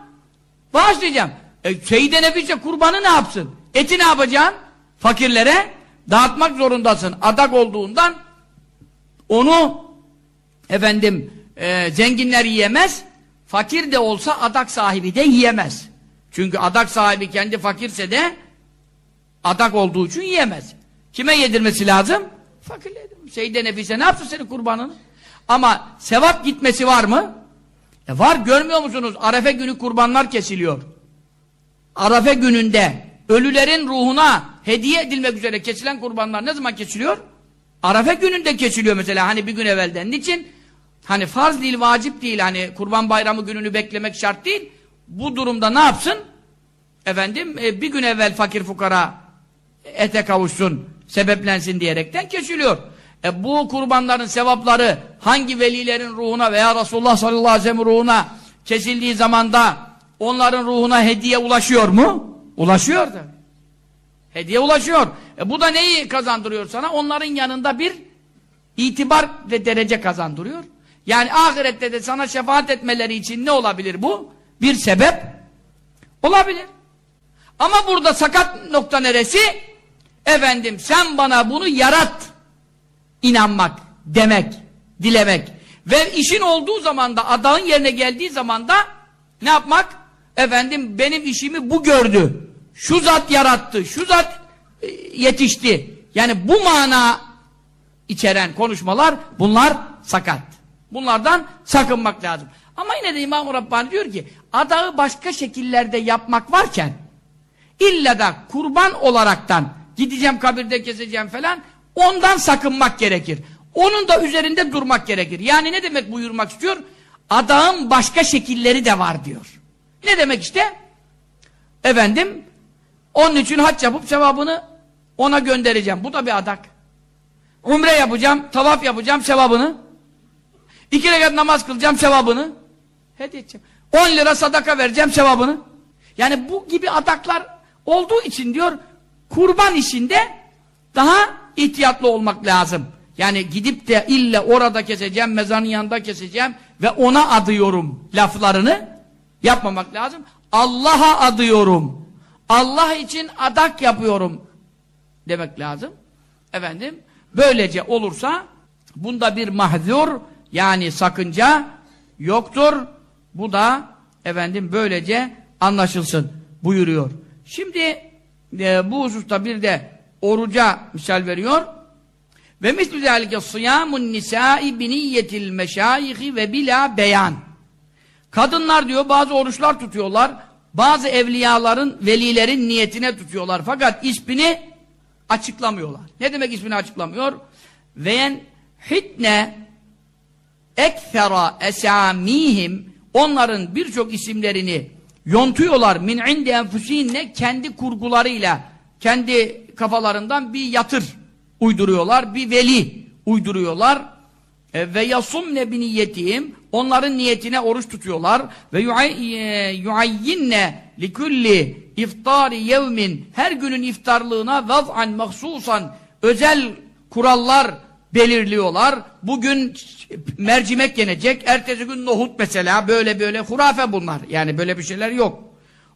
bağışlayacağım. E, Seyyid-i Nefisi kurbanı ne yapsın? Eti ne yapacaksın? Fakirlere dağıtmak zorundasın. Adak olduğundan onu efendim e, zenginler yiyemez. Fakir de olsa adak sahibi de yiyemez. Çünkü adak sahibi kendi fakirse de adak olduğu için yiyemez. Kime yedirmesi lazım? Fakirle yedirmesi. Nefise ne yapsın senin kurbanını? Ama sevap gitmesi var mı? E var görmüyor musunuz? Arefe günü kurbanlar kesiliyor. Arefe gününde ölülerin ruhuna hediye edilmek üzere kesilen kurbanlar ne zaman kesiliyor? Arefe gününde kesiliyor mesela hani bir gün evvelden. Niçin? Hani farz değil, vacip değil. Hani kurban bayramı gününü beklemek şart değil. Bu durumda ne yapsın? Efendim e, bir gün evvel fakir fukara ete kavuşsun, sebeplensin diyerekten kesiliyor. E bu kurbanların sevapları hangi velilerin ruhuna veya Resulullah sallallahu aleyhi ve sellem ruhuna kesildiği zamanda onların ruhuna hediye ulaşıyor mu? Ulaşıyor da. Hediye ulaşıyor. E bu da neyi kazandırıyor sana? Onların yanında bir itibar ve derece kazandırıyor. Yani ahirette de sana şefaat etmeleri için ne olabilir bu? Bir sebep olabilir. Ama burada sakat nokta neresi? Efendim sen bana bunu yarat. inanmak, demek, dilemek. Ve işin olduğu zaman da adağın yerine geldiği zaman da ne yapmak? Efendim benim işimi bu gördü. Şu zat yarattı, şu zat e, yetişti. Yani bu mana içeren konuşmalar bunlar sakat. Bunlardan sakınmak lazım. Ama yine de İmam-ı Rabbani diyor ki adağı başka şekillerde yapmak varken illa da kurban olaraktan gideceğim kabirde keseceğim falan ondan sakınmak gerekir. Onun da üzerinde durmak gerekir. Yani ne demek buyurmak istiyor? Adağın başka şekilleri de var diyor. Ne demek işte? Efendim onun için hac yapıp sevabını ona göndereceğim. Bu da bir adak. Umre yapacağım, tavaf yapacağım sevabını. İki rekat namaz kılacağım sevabını. Hediye edeceğim. On lira sadaka vereceğim sevabını. Yani bu gibi adaklar olduğu için diyor kurban işinde daha ihtiyatlı olmak lazım. Yani gidip de illa orada keseceğim, mezarın yanında keseceğim ve ona adıyorum laflarını yapmamak lazım. Allah'a adıyorum. Allah için adak yapıyorum demek lazım. Efendim, böylece olursa bunda bir mahzur yani sakınca yoktur. Bu da efendim böylece anlaşılsın buyuruyor. Şimdi e, bu hususta bir de oruca misal veriyor. Ve misli zâlike sıyamun nisâi biniyyetil meşâyihi ve bila beyan. Kadınlar diyor bazı oruçlar tutuyorlar. Bazı evliyaların, velilerin niyetine tutuyorlar. Fakat ismini açıklamıyorlar. Ne demek ismini açıklamıyor? Veyen hitne ekfera esamihim onların birçok isimlerini yontuyorlar. Min indi enfusinne kendi kurgularıyla kendi kafalarından bir yatır uyduruyorlar bir veli uyduruyorlar. E, ve yasumne bi niyetihim onların niyetine oruç tutuyorlar. Ve e, yuayyinne likulli iftari yevmin her günün iftarlığına vaz'an mahsusan özel kurallar belirliyorlar. Bugün mercimek yenecek, ertesi gün nohut mesela, böyle böyle hurafe bunlar. Yani böyle bir şeyler yok.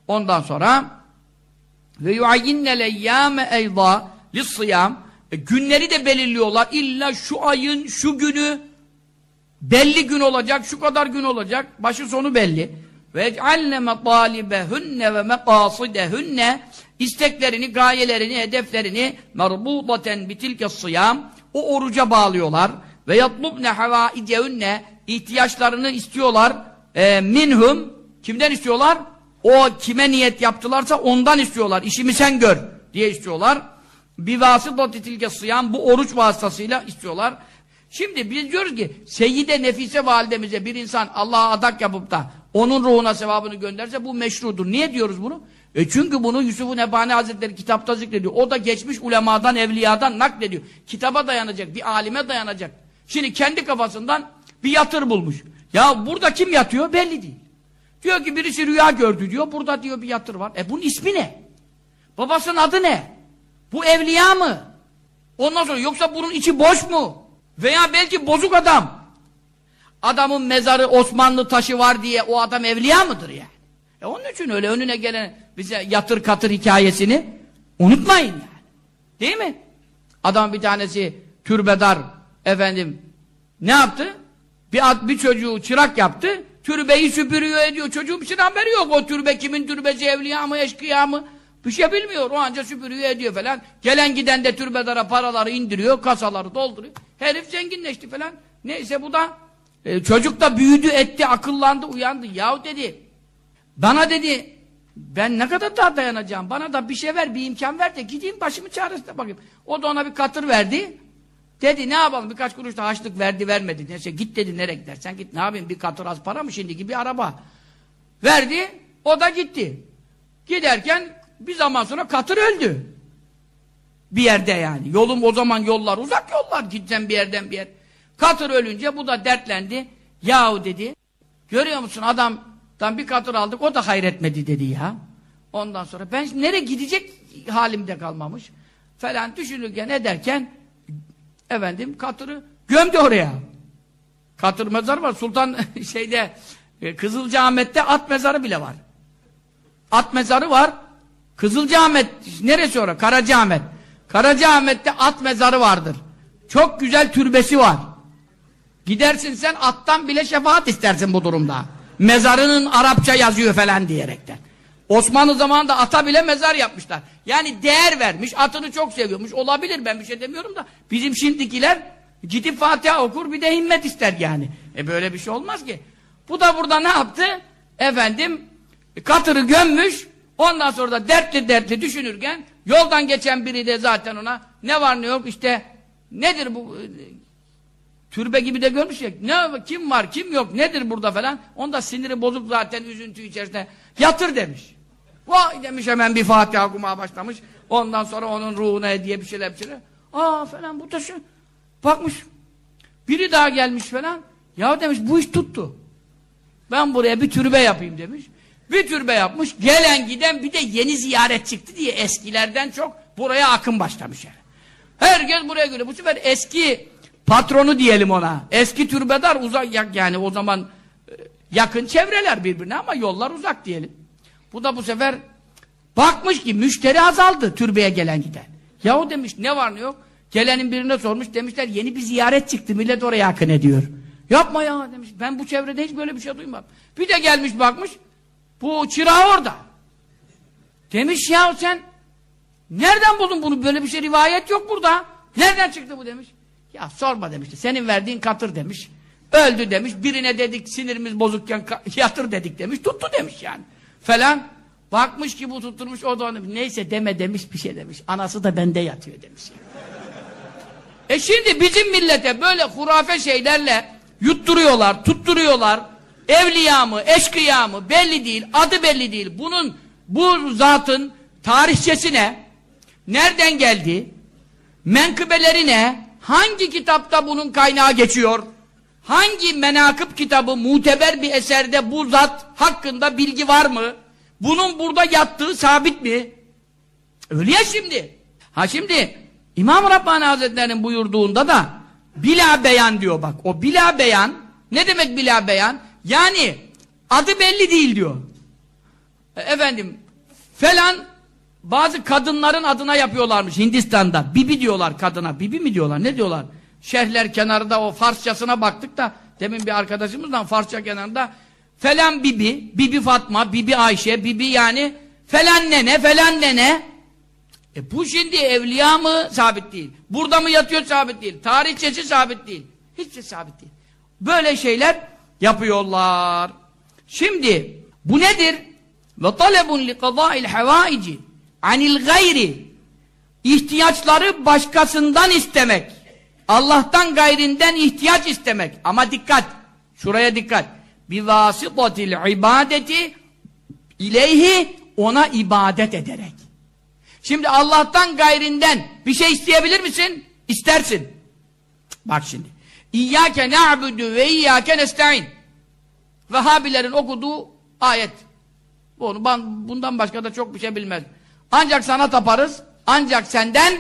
Ondan sonra ve yuayyinne leyyâme eyda lissiyam e, günleri de belirliyorlar. İlla şu ayın şu günü belli gün olacak, şu kadar gün olacak. Başı sonu belli. Ve ec'alne metalibehunne ve mekasidehunne isteklerini, gayelerini, hedeflerini merbudaten bitilke sıyam o oruca bağlıyorlar ve yatlubne havaicehunne ihtiyaçlarını istiyorlar e, minhum kimden istiyorlar? O kime niyet yaptılarsa ondan istiyorlar. İşimi sen gör diye istiyorlar. bir vasıtati tilke sıyam bu oruç vasıtasıyla istiyorlar. Şimdi biz diyoruz ki Seyyide Nefise validemize bir insan Allah'a adak yapıp da onun ruhuna sevabını gönderse bu meşrudur. Niye diyoruz bunu? E çünkü bunu Yusuf-u Nebani Hazretleri kitapta zikrediyor. O da geçmiş ulemadan, evliyadan naklediyor. Kitaba dayanacak, bir alime dayanacak. Şimdi kendi kafasından bir yatır bulmuş. Ya burada kim yatıyor belli değil. Diyor ki birisi rüya gördü diyor. Burada diyor bir yatır var. E bunun ismi ne? Babasının adı ne? Bu evliya mı? Ondan sonra yoksa bunun içi boş mu? Veya belki bozuk adam. Adamın mezarı Osmanlı taşı var diye o adam evliya mıdır ya? E onun için öyle önüne gelen bize yatır katır hikayesini unutmayın yani. Değil mi? Adam bir tanesi türbedar efendim ne yaptı? Bir, ad, bir çocuğu çırak yaptı. Türbeyi süpürüyor ediyor. Çocuğun bir şeyden haberi yok. O türbe kimin türbesi evliya mı eşkıya mı? Bir şey bilmiyor. O anca süpürüyor ediyor falan. Gelen giden de türbedara paraları indiriyor. Kasaları dolduruyor. Herif zenginleşti falan. Neyse bu da e, çocuk da büyüdü etti akıllandı uyandı. Yahu dedi bana dedi ben ne kadar daha dayanacağım? Bana da bir şey ver, bir imkan ver de gideyim başımı çaresine bakayım. O da ona bir katır verdi. Dedi ne yapalım birkaç kuruş da haçlık verdi vermedi. Neyse git dedi nereye gidersen git ne yapayım bir katır az para mı şimdiki bir araba. Verdi o da gitti. Giderken bir zaman sonra katır öldü. Bir yerde yani. Yolum o zaman yollar uzak yollar gideceğim bir yerden bir yer. Katır ölünce bu da dertlendi. Yahu dedi görüyor musun adamdan bir katır aldık o da hayretmedi dedi ya. Ondan sonra ben nereye gidecek halimde kalmamış. Falan düşünürken ederken efendim katırı gömdü oraya. Katır mezarı var. Sultan şeyde e, Kızılcaahmet'te at mezarı bile var. At mezarı var. Kızılcaahmet neresi orası? Karacaahmet. Karacaahmet'te at mezarı vardır. Çok güzel türbesi var. Gidersin sen attan bile şefaat istersin bu durumda. Mezarının Arapça yazıyor falan diyerekten. Osmanlı zamanında ata bile mezar yapmışlar. Yani değer vermiş, atını çok seviyormuş. Olabilir ben bir şey demiyorum da. Bizim şimdikiler gidip Fatiha okur bir de himmet ister yani. E böyle bir şey olmaz ki. Bu da burada ne yaptı? Efendim katırı gömmüş. Ondan sonra da dertli dertli düşünürken yoldan geçen biri de zaten ona ne var ne yok işte nedir bu türbe gibi de görmüş ya ne kim var kim yok nedir burada falan onda siniri bozuk zaten üzüntü içerisinde yatır demiş. Vay demiş hemen bir Fatiha okumaya başlamış. Ondan sonra onun ruhuna hediye bir şeyler bir şeyler. Aa falan bu taşı. Bakmış. Biri daha gelmiş falan. Ya demiş bu iş tuttu. Ben buraya bir türbe yapayım demiş. Bir türbe yapmış. Gelen giden bir de yeni ziyaret çıktı diye eskilerden çok buraya akım başlamış yani. Herkes buraya geliyor. Bu sefer eski patronu diyelim ona. Eski türbedar uzak yani o zaman yakın çevreler birbirine ama yollar uzak diyelim. Bu da bu sefer bakmış ki müşteri azaldı türbeye gelen giden. Yahu demiş ne var ne yok. Gelenin birine sormuş demişler yeni bir ziyaret çıktı millet oraya akın ediyor. Yapma ya demiş ben bu çevrede hiç böyle bir şey duymadım. Bir de gelmiş bakmış bu çırağı orada. Demiş ya sen nereden buldun bunu böyle bir şey rivayet yok burada. Nereden çıktı bu demiş. Ya sorma demişti senin verdiğin katır demiş. Öldü demiş birine dedik sinirimiz bozukken yatır dedik demiş tuttu demiş yani falan. Bakmış ki bu tutturmuş o da onu neyse deme demiş bir şey demiş. Anası da bende yatıyor demiş. e şimdi bizim millete böyle hurafe şeylerle yutturuyorlar, tutturuyorlar. Evliya mı, eşkıya mı belli değil, adı belli değil. Bunun bu zatın tarihçesi ne? Nereden geldi? Menkıbeleri ne? Hangi kitapta bunun kaynağı geçiyor? Hangi menakıb kitabı, muteber bir eserde bu zat hakkında bilgi var mı? Bunun burada yattığı sabit mi? Öyle ya şimdi. Ha şimdi İmam Rabbani Hazretleri'nin buyurduğunda da bila beyan diyor bak. O bila beyan ne demek bila beyan? Yani adı belli değil diyor. E, efendim falan bazı kadınların adına yapıyorlarmış Hindistan'da. Bibi diyorlar kadına. Bibi mi diyorlar? Ne diyorlar? Şerhler kenarında o Farsçasına baktık da demin bir arkadaşımızdan Farsça kenarında falan bibi, bibi Fatma, bibi Ayşe, bibi yani falan nene, falan nene. E bu şimdi evliya mı? Sabit değil. Burada mı yatıyor? Sabit değil. Tarihçesi sabit değil. Hiçbir şey sabit değil. Böyle şeyler yapıyorlar. Şimdi bu nedir? Ve talebun li kadâil havâici anil gayri ihtiyaçları başkasından istemek. Allah'tan gayrinden ihtiyaç istemek. Ama dikkat. Şuraya dikkat. Bi vasıtatil ibadeti ileyhi ona ibadet ederek. Şimdi Allah'tan gayrinden bir şey isteyebilir misin? İstersin. Bak şimdi. İyyâke na'budu ve iyyâke nesta'in. Vehhabilerin okuduğu ayet. Bunu, bundan başka da çok bir şey bilmez. Ancak sana taparız, ancak senden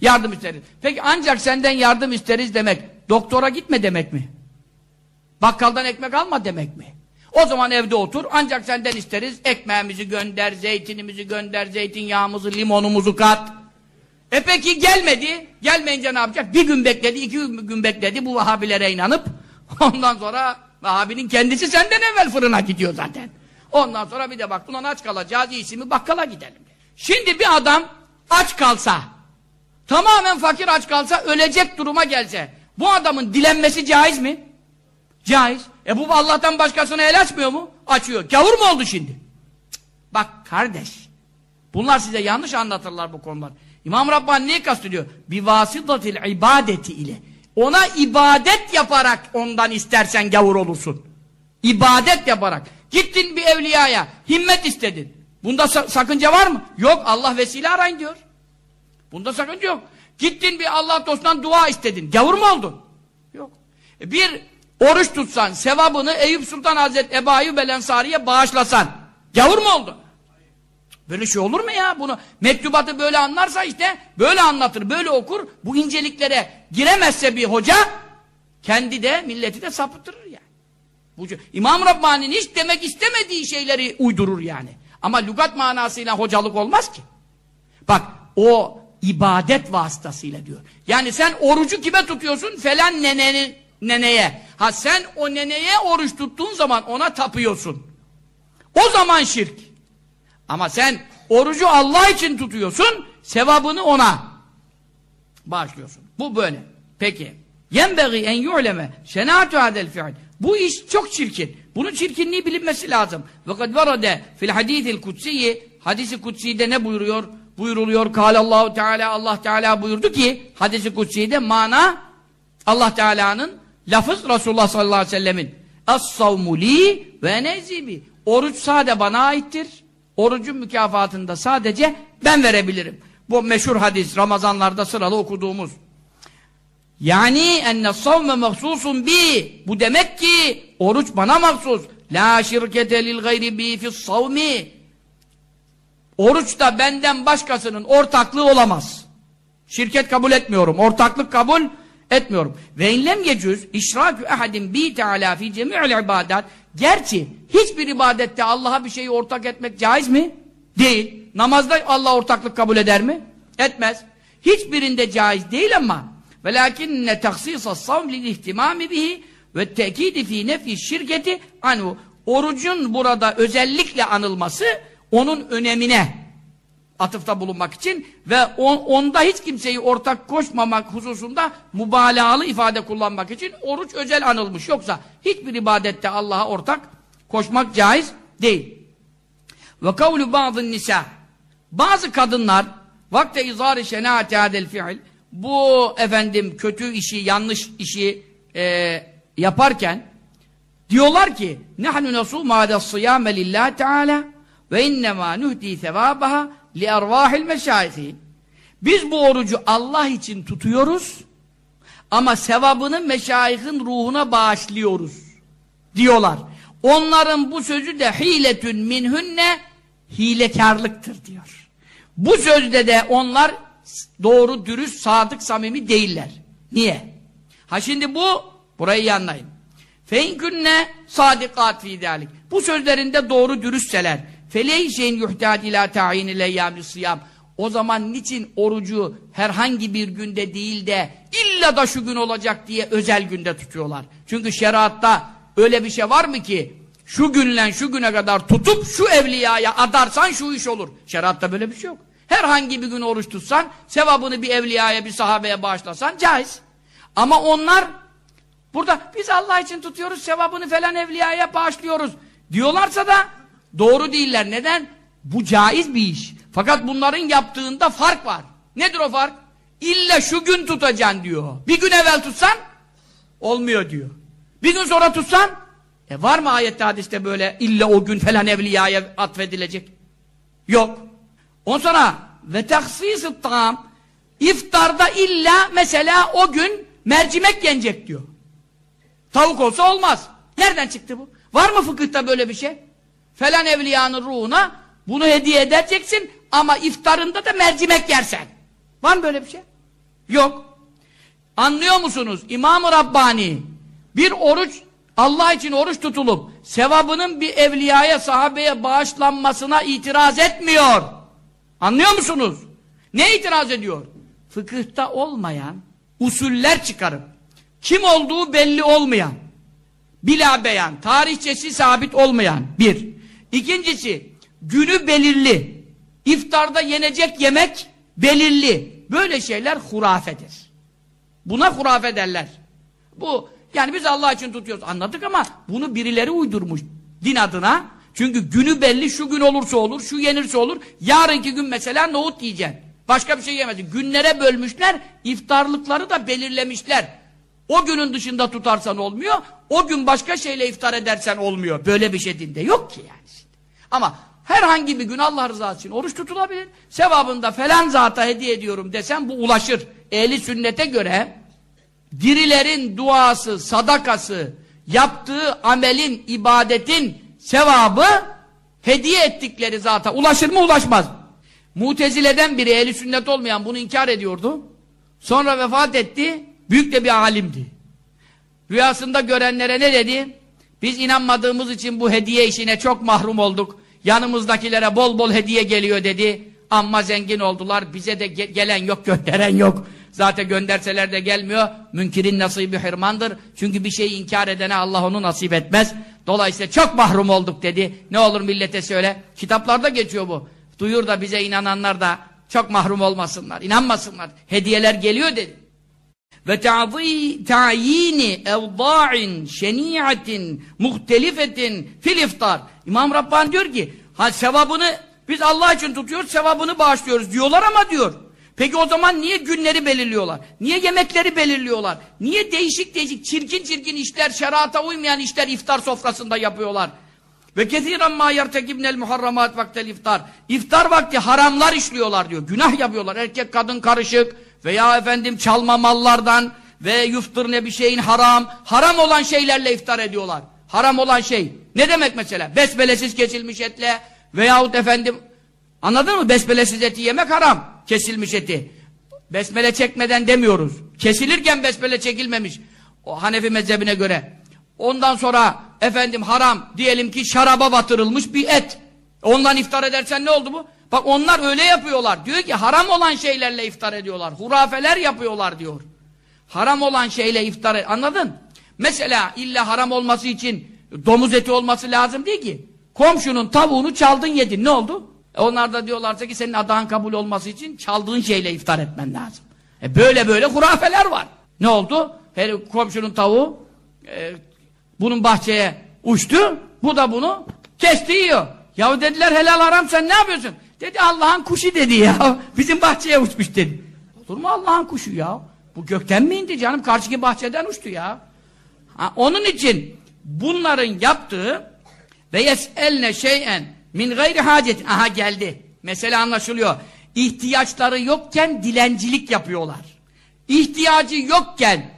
yardım isteriz. Peki ancak senden yardım isteriz demek, doktora gitme demek mi? Bakkaldan ekmek alma demek mi? O zaman evde otur, ancak senden isteriz, ekmeğimizi gönder, zeytinimizi gönder, zeytinyağımızı, limonumuzu kat. E peki gelmedi, gelmeyince ne yapacak? Bir gün bekledi, iki gün bekledi, bu Vahabilere inanıp, ondan sonra Vahabinin kendisi senden evvel fırına gidiyor zaten. Ondan sonra bir de bak ulan aç kalacağız iyisi mi bakkala gidelim. Şimdi bir adam aç kalsa tamamen fakir aç kalsa ölecek duruma gelse bu adamın dilenmesi caiz mi? Caiz. E bu Allah'tan başkasına el açmıyor mu? Açıyor. Gavur mu oldu şimdi? Cık. Bak kardeş bunlar size yanlış anlatırlar bu konular. İmam Rabbani neyi kastediyor? Bir vasıtatil ibadeti ile ona ibadet yaparak ondan istersen gavur olursun. İbadet yaparak. Gittin bir evliyaya, himmet istedin. Bunda sa sakınca var mı? Yok, Allah vesile arayın diyor. Bunda sakınca yok. Gittin bir Allah dostundan dua istedin. Gavur mu oldun? Yok. E bir oruç tutsan, sevabını Eyüp Sultan Hazretleri Ebu Ayyub el bağışlasan. Gavur mu oldun? Böyle şey olur mu ya? Bunu mektubatı böyle anlarsa işte böyle anlatır, böyle okur. Bu inceliklere giremezse bir hoca kendi de milleti de sapıtırır yani. İmam Rabbani'nin hiç demek istemediği şeyleri uydurur yani. Ama lügat manasıyla hocalık olmaz ki. Bak o ibadet vasıtasıyla diyor. Yani sen orucu kime tutuyorsun? Falan nenenin, neneye. Ha sen o neneye oruç tuttuğun zaman ona tapıyorsun. O zaman şirk. Ama sen orucu Allah için tutuyorsun, sevabını ona bağışlıyorsun. Bu böyle. Peki. Yenbeği en yu'leme şenâtu hadel fi'l. Bu iş çok çirkin. Bunun çirkinliği bilinmesi lazım. Kad varade fil hadîthil kutsiyi hadisi kutsi'de ne buyuruyor? Buyuruluyor. Kâlallahu Teala Allah Teala buyurdu ki hadisi kutsi'de mana Allah Teala'nın lafız Resulullah sallallahu aleyhi ve sellemin Es-savmu li ve nezibi. Oruç sade bana aittir. Orucun mükafatını da sadece ben verebilirim. Bu meşhur hadis Ramazanlarda sıralı okuduğumuz. Yani enne savme mahsusun bi. Bu demek ki oruç bana mahsus. La şirkete lil gayri bi fis savmi. Oruçta benden başkasının ortaklığı olamaz. Şirket kabul etmiyorum. Ortaklık kabul etmiyorum. Ve inlem yecüz işrakü ehadin bi teala fi cemi'il ibadat. Gerçi hiçbir ibadette Allah'a bir şeyi ortak etmek caiz mi? Değil. Namazda Allah ortaklık kabul eder mi? Etmez. Hiçbirinde caiz değil ama velakinne taksisas savm lil ihtimami bihi ve tekidi fi nefi şirketi anu orucun burada özellikle anılması onun önemine atıfta bulunmak için ve on, onda hiç kimseyi ortak koşmamak hususunda mübalağalı ifade kullanmak için oruç özel anılmış. Yoksa hiçbir ibadette Allah'a ortak koşmak caiz değil. Ve kavlu bazı nisa bazı kadınlar vakte izhar-ı şenaati adel fiil bu efendim kötü işi, yanlış işi e, yaparken diyorlar ki nahnu nasûmâ ades-siyâme lillâhi teâlâ ve innemâ nuhdî sevâbaha li ervâhil meşâihin biz bu orucu Allah için tutuyoruz ama sevabını meşayihin ruhuna bağışlıyoruz diyorlar. Onların bu sözü de hiletün minhünne hilekarlıktır diyor. Bu sözde de onlar doğru, dürüst, sadık, samimi değiller. Niye? Ha şimdi bu, burayı iyi anlayın. Feinkünne sadikat fi dalik. Bu sözlerinde doğru dürüstseler. Feleyşeyn yuhtad ila ta'yinil eyyâmi sıyam. O zaman niçin orucu herhangi bir günde değil de illa da şu gün olacak diye özel günde tutuyorlar. Çünkü şeriatta öyle bir şey var mı ki şu günle şu güne kadar tutup şu evliyaya adarsan şu iş olur. Şeriatta böyle bir şey yok. Herhangi bir gün oruç tutsan, sevabını bir evliyaya, bir sahabeye bağışlasan caiz. Ama onlar burada biz Allah için tutuyoruz, sevabını falan evliyaya bağışlıyoruz diyorlarsa da doğru değiller. Neden? Bu caiz bir iş. Fakat bunların yaptığında fark var. Nedir o fark? İlla şu gün tutacaksın diyor. Bir gün evvel tutsan olmuyor diyor. Bir gün sonra tutsan e var mı ayette hadiste böyle illa o gün falan evliyaya atfedilecek? Yok. Ondan sonra ve tahsis-ı tam iftarda illa mesela o gün mercimek yenecek diyor. Tavuk olsa olmaz. Nereden çıktı bu? Var mı fıkıhta böyle bir şey? Falan evliyanın ruhuna bunu hediye edeceksin ama iftarında da mercimek yersen. Var mı böyle bir şey? Yok. Anlıyor musunuz? İmam-ı Rabbani bir oruç Allah için oruç tutulup sevabının bir evliyaya, sahabeye bağışlanmasına itiraz etmiyor. Anlıyor musunuz? Ne itiraz ediyor? Fıkıhta olmayan usuller çıkarıp kim olduğu belli olmayan bila beyan, tarihçesi sabit olmayan bir. İkincisi günü belirli. İftarda yenecek yemek belirli. Böyle şeyler hurafedir. Buna hurafe derler. Bu yani biz Allah için tutuyoruz anladık ama bunu birileri uydurmuş din adına. Çünkü günü belli şu gün olursa olur, şu yenirse olur. Yarınki gün mesela nohut yiyeceksin. Başka bir şey yemezsin. Günlere bölmüşler, iftarlıkları da belirlemişler. O günün dışında tutarsan olmuyor, o gün başka şeyle iftar edersen olmuyor. Böyle bir şey dinde yok ki yani. Ama herhangi bir gün Allah rızası için oruç tutulabilir. Sevabında falan zata hediye ediyorum desem bu ulaşır. Ehli sünnete göre dirilerin duası, sadakası, yaptığı amelin, ibadetin sevabı hediye ettikleri zata ulaşır mı ulaşmaz mı? Mutezileden biri ehli sünnet olmayan bunu inkar ediyordu. Sonra vefat etti. Büyük de bir alimdi. Rüyasında görenlere ne dedi? Biz inanmadığımız için bu hediye işine çok mahrum olduk. Yanımızdakilere bol bol hediye geliyor dedi. Amma zengin oldular. Bize de ge gelen yok, gönderen yok. Zaten gönderseler de gelmiyor. Münkirin nasibi hırmandır. Çünkü bir şeyi inkar edene Allah onu nasip etmez. Dolayısıyla çok mahrum olduk dedi. Ne olur millete söyle. Kitaplarda geçiyor bu. Duyur da bize inananlar da çok mahrum olmasınlar. inanmasınlar. Hediyeler geliyor dedi. Ve ta'yini evda'in şeni'atin muhtelifetin fil iftar. İmam Rabbani diyor ki ha sevabını biz Allah için tutuyoruz sevabını bağışlıyoruz diyorlar ama diyor. Peki o zaman niye günleri belirliyorlar? Niye yemekleri belirliyorlar? Niye değişik değişik çirkin çirkin işler, şerata uymayan işler iftar sofrasında yapıyorlar? Ve kesiren ma yertekibnel muharramat vaktel iftar. İftar vakti haramlar işliyorlar diyor. Günah yapıyorlar. Erkek kadın karışık veya efendim çalma mallardan ve yuftır ne bir şeyin haram. Haram olan şeylerle iftar ediyorlar. Haram olan şey. Ne demek mesela? Besmelesiz kesilmiş etle veyahut efendim anladın mı? Besmelesiz eti yemek haram. Kesilmiş eti. Besmele çekmeden demiyoruz. Kesilirken besmele çekilmemiş. O Hanefi mezhebine göre. Ondan sonra efendim haram diyelim ki şaraba batırılmış bir et. Ondan iftar edersen ne oldu bu? Bak onlar öyle yapıyorlar. Diyor ki haram olan şeylerle iftar ediyorlar. Hurafeler yapıyorlar diyor. Haram olan şeyle iftar et. Anladın? Mesela illa haram olması için domuz eti olması lazım değil ki. Komşunun tavuğunu çaldın yedin. Ne oldu? E onlar da diyorlarsa ki senin adağın kabul olması için çaldığın şeyle iftar etmen lazım. E böyle böyle hurafeler var. Ne oldu? Her komşunun tavuğu e, bunun bahçeye uçtu. Bu da bunu kesti yiyor. Yahu dediler helal haram sen ne yapıyorsun? Dedi Allah'ın kuşu dedi ya. Bizim bahçeye uçmuş dedi. Olur mu Allah'ın kuşu ya? Bu gökten mi indi canım? Karşıki bahçeden uçtu ya. Ha, onun için bunların yaptığı ve yes'elne şeyen min gayri hacetin. Aha geldi. Mesele anlaşılıyor. İhtiyaçları yokken dilencilik yapıyorlar. İhtiyacı yokken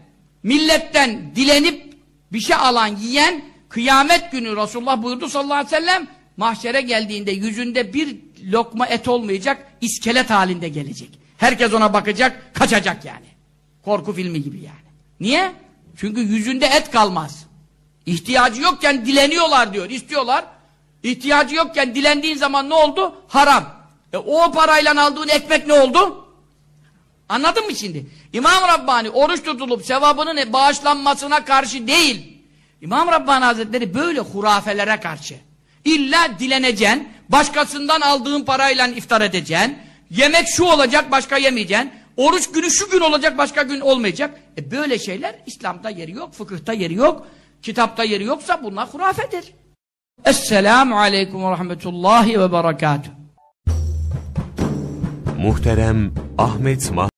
milletten dilenip bir şey alan yiyen kıyamet günü Resulullah buyurdu sallallahu aleyhi ve sellem mahşere geldiğinde yüzünde bir lokma et olmayacak iskelet halinde gelecek. Herkes ona bakacak kaçacak yani. Korku filmi gibi yani. Niye? Çünkü yüzünde et kalmaz. İhtiyacı yokken dileniyorlar diyor. istiyorlar. İhtiyacı yokken dilendiğin zaman ne oldu? Haram. E, o parayla aldığın ekmek ne oldu? Anladın mı şimdi? İmam Rabbani oruç tutulup sevabının bağışlanmasına karşı değil. İmam Rabbani Hazretleri böyle hurafelere karşı. İlla dileneceksin, başkasından aldığın parayla iftar edeceksin, yemek şu olacak başka yemeyeceksin, oruç günü şu gün olacak başka gün olmayacak. E böyle şeyler İslam'da yeri yok, fıkıhta yeri yok, kitapta yeri yoksa bunlar hurafedir. Esselamu Aleyküm ve Rahmetullahi ve Berekatuhu. Muhterem Ahmet Mahmut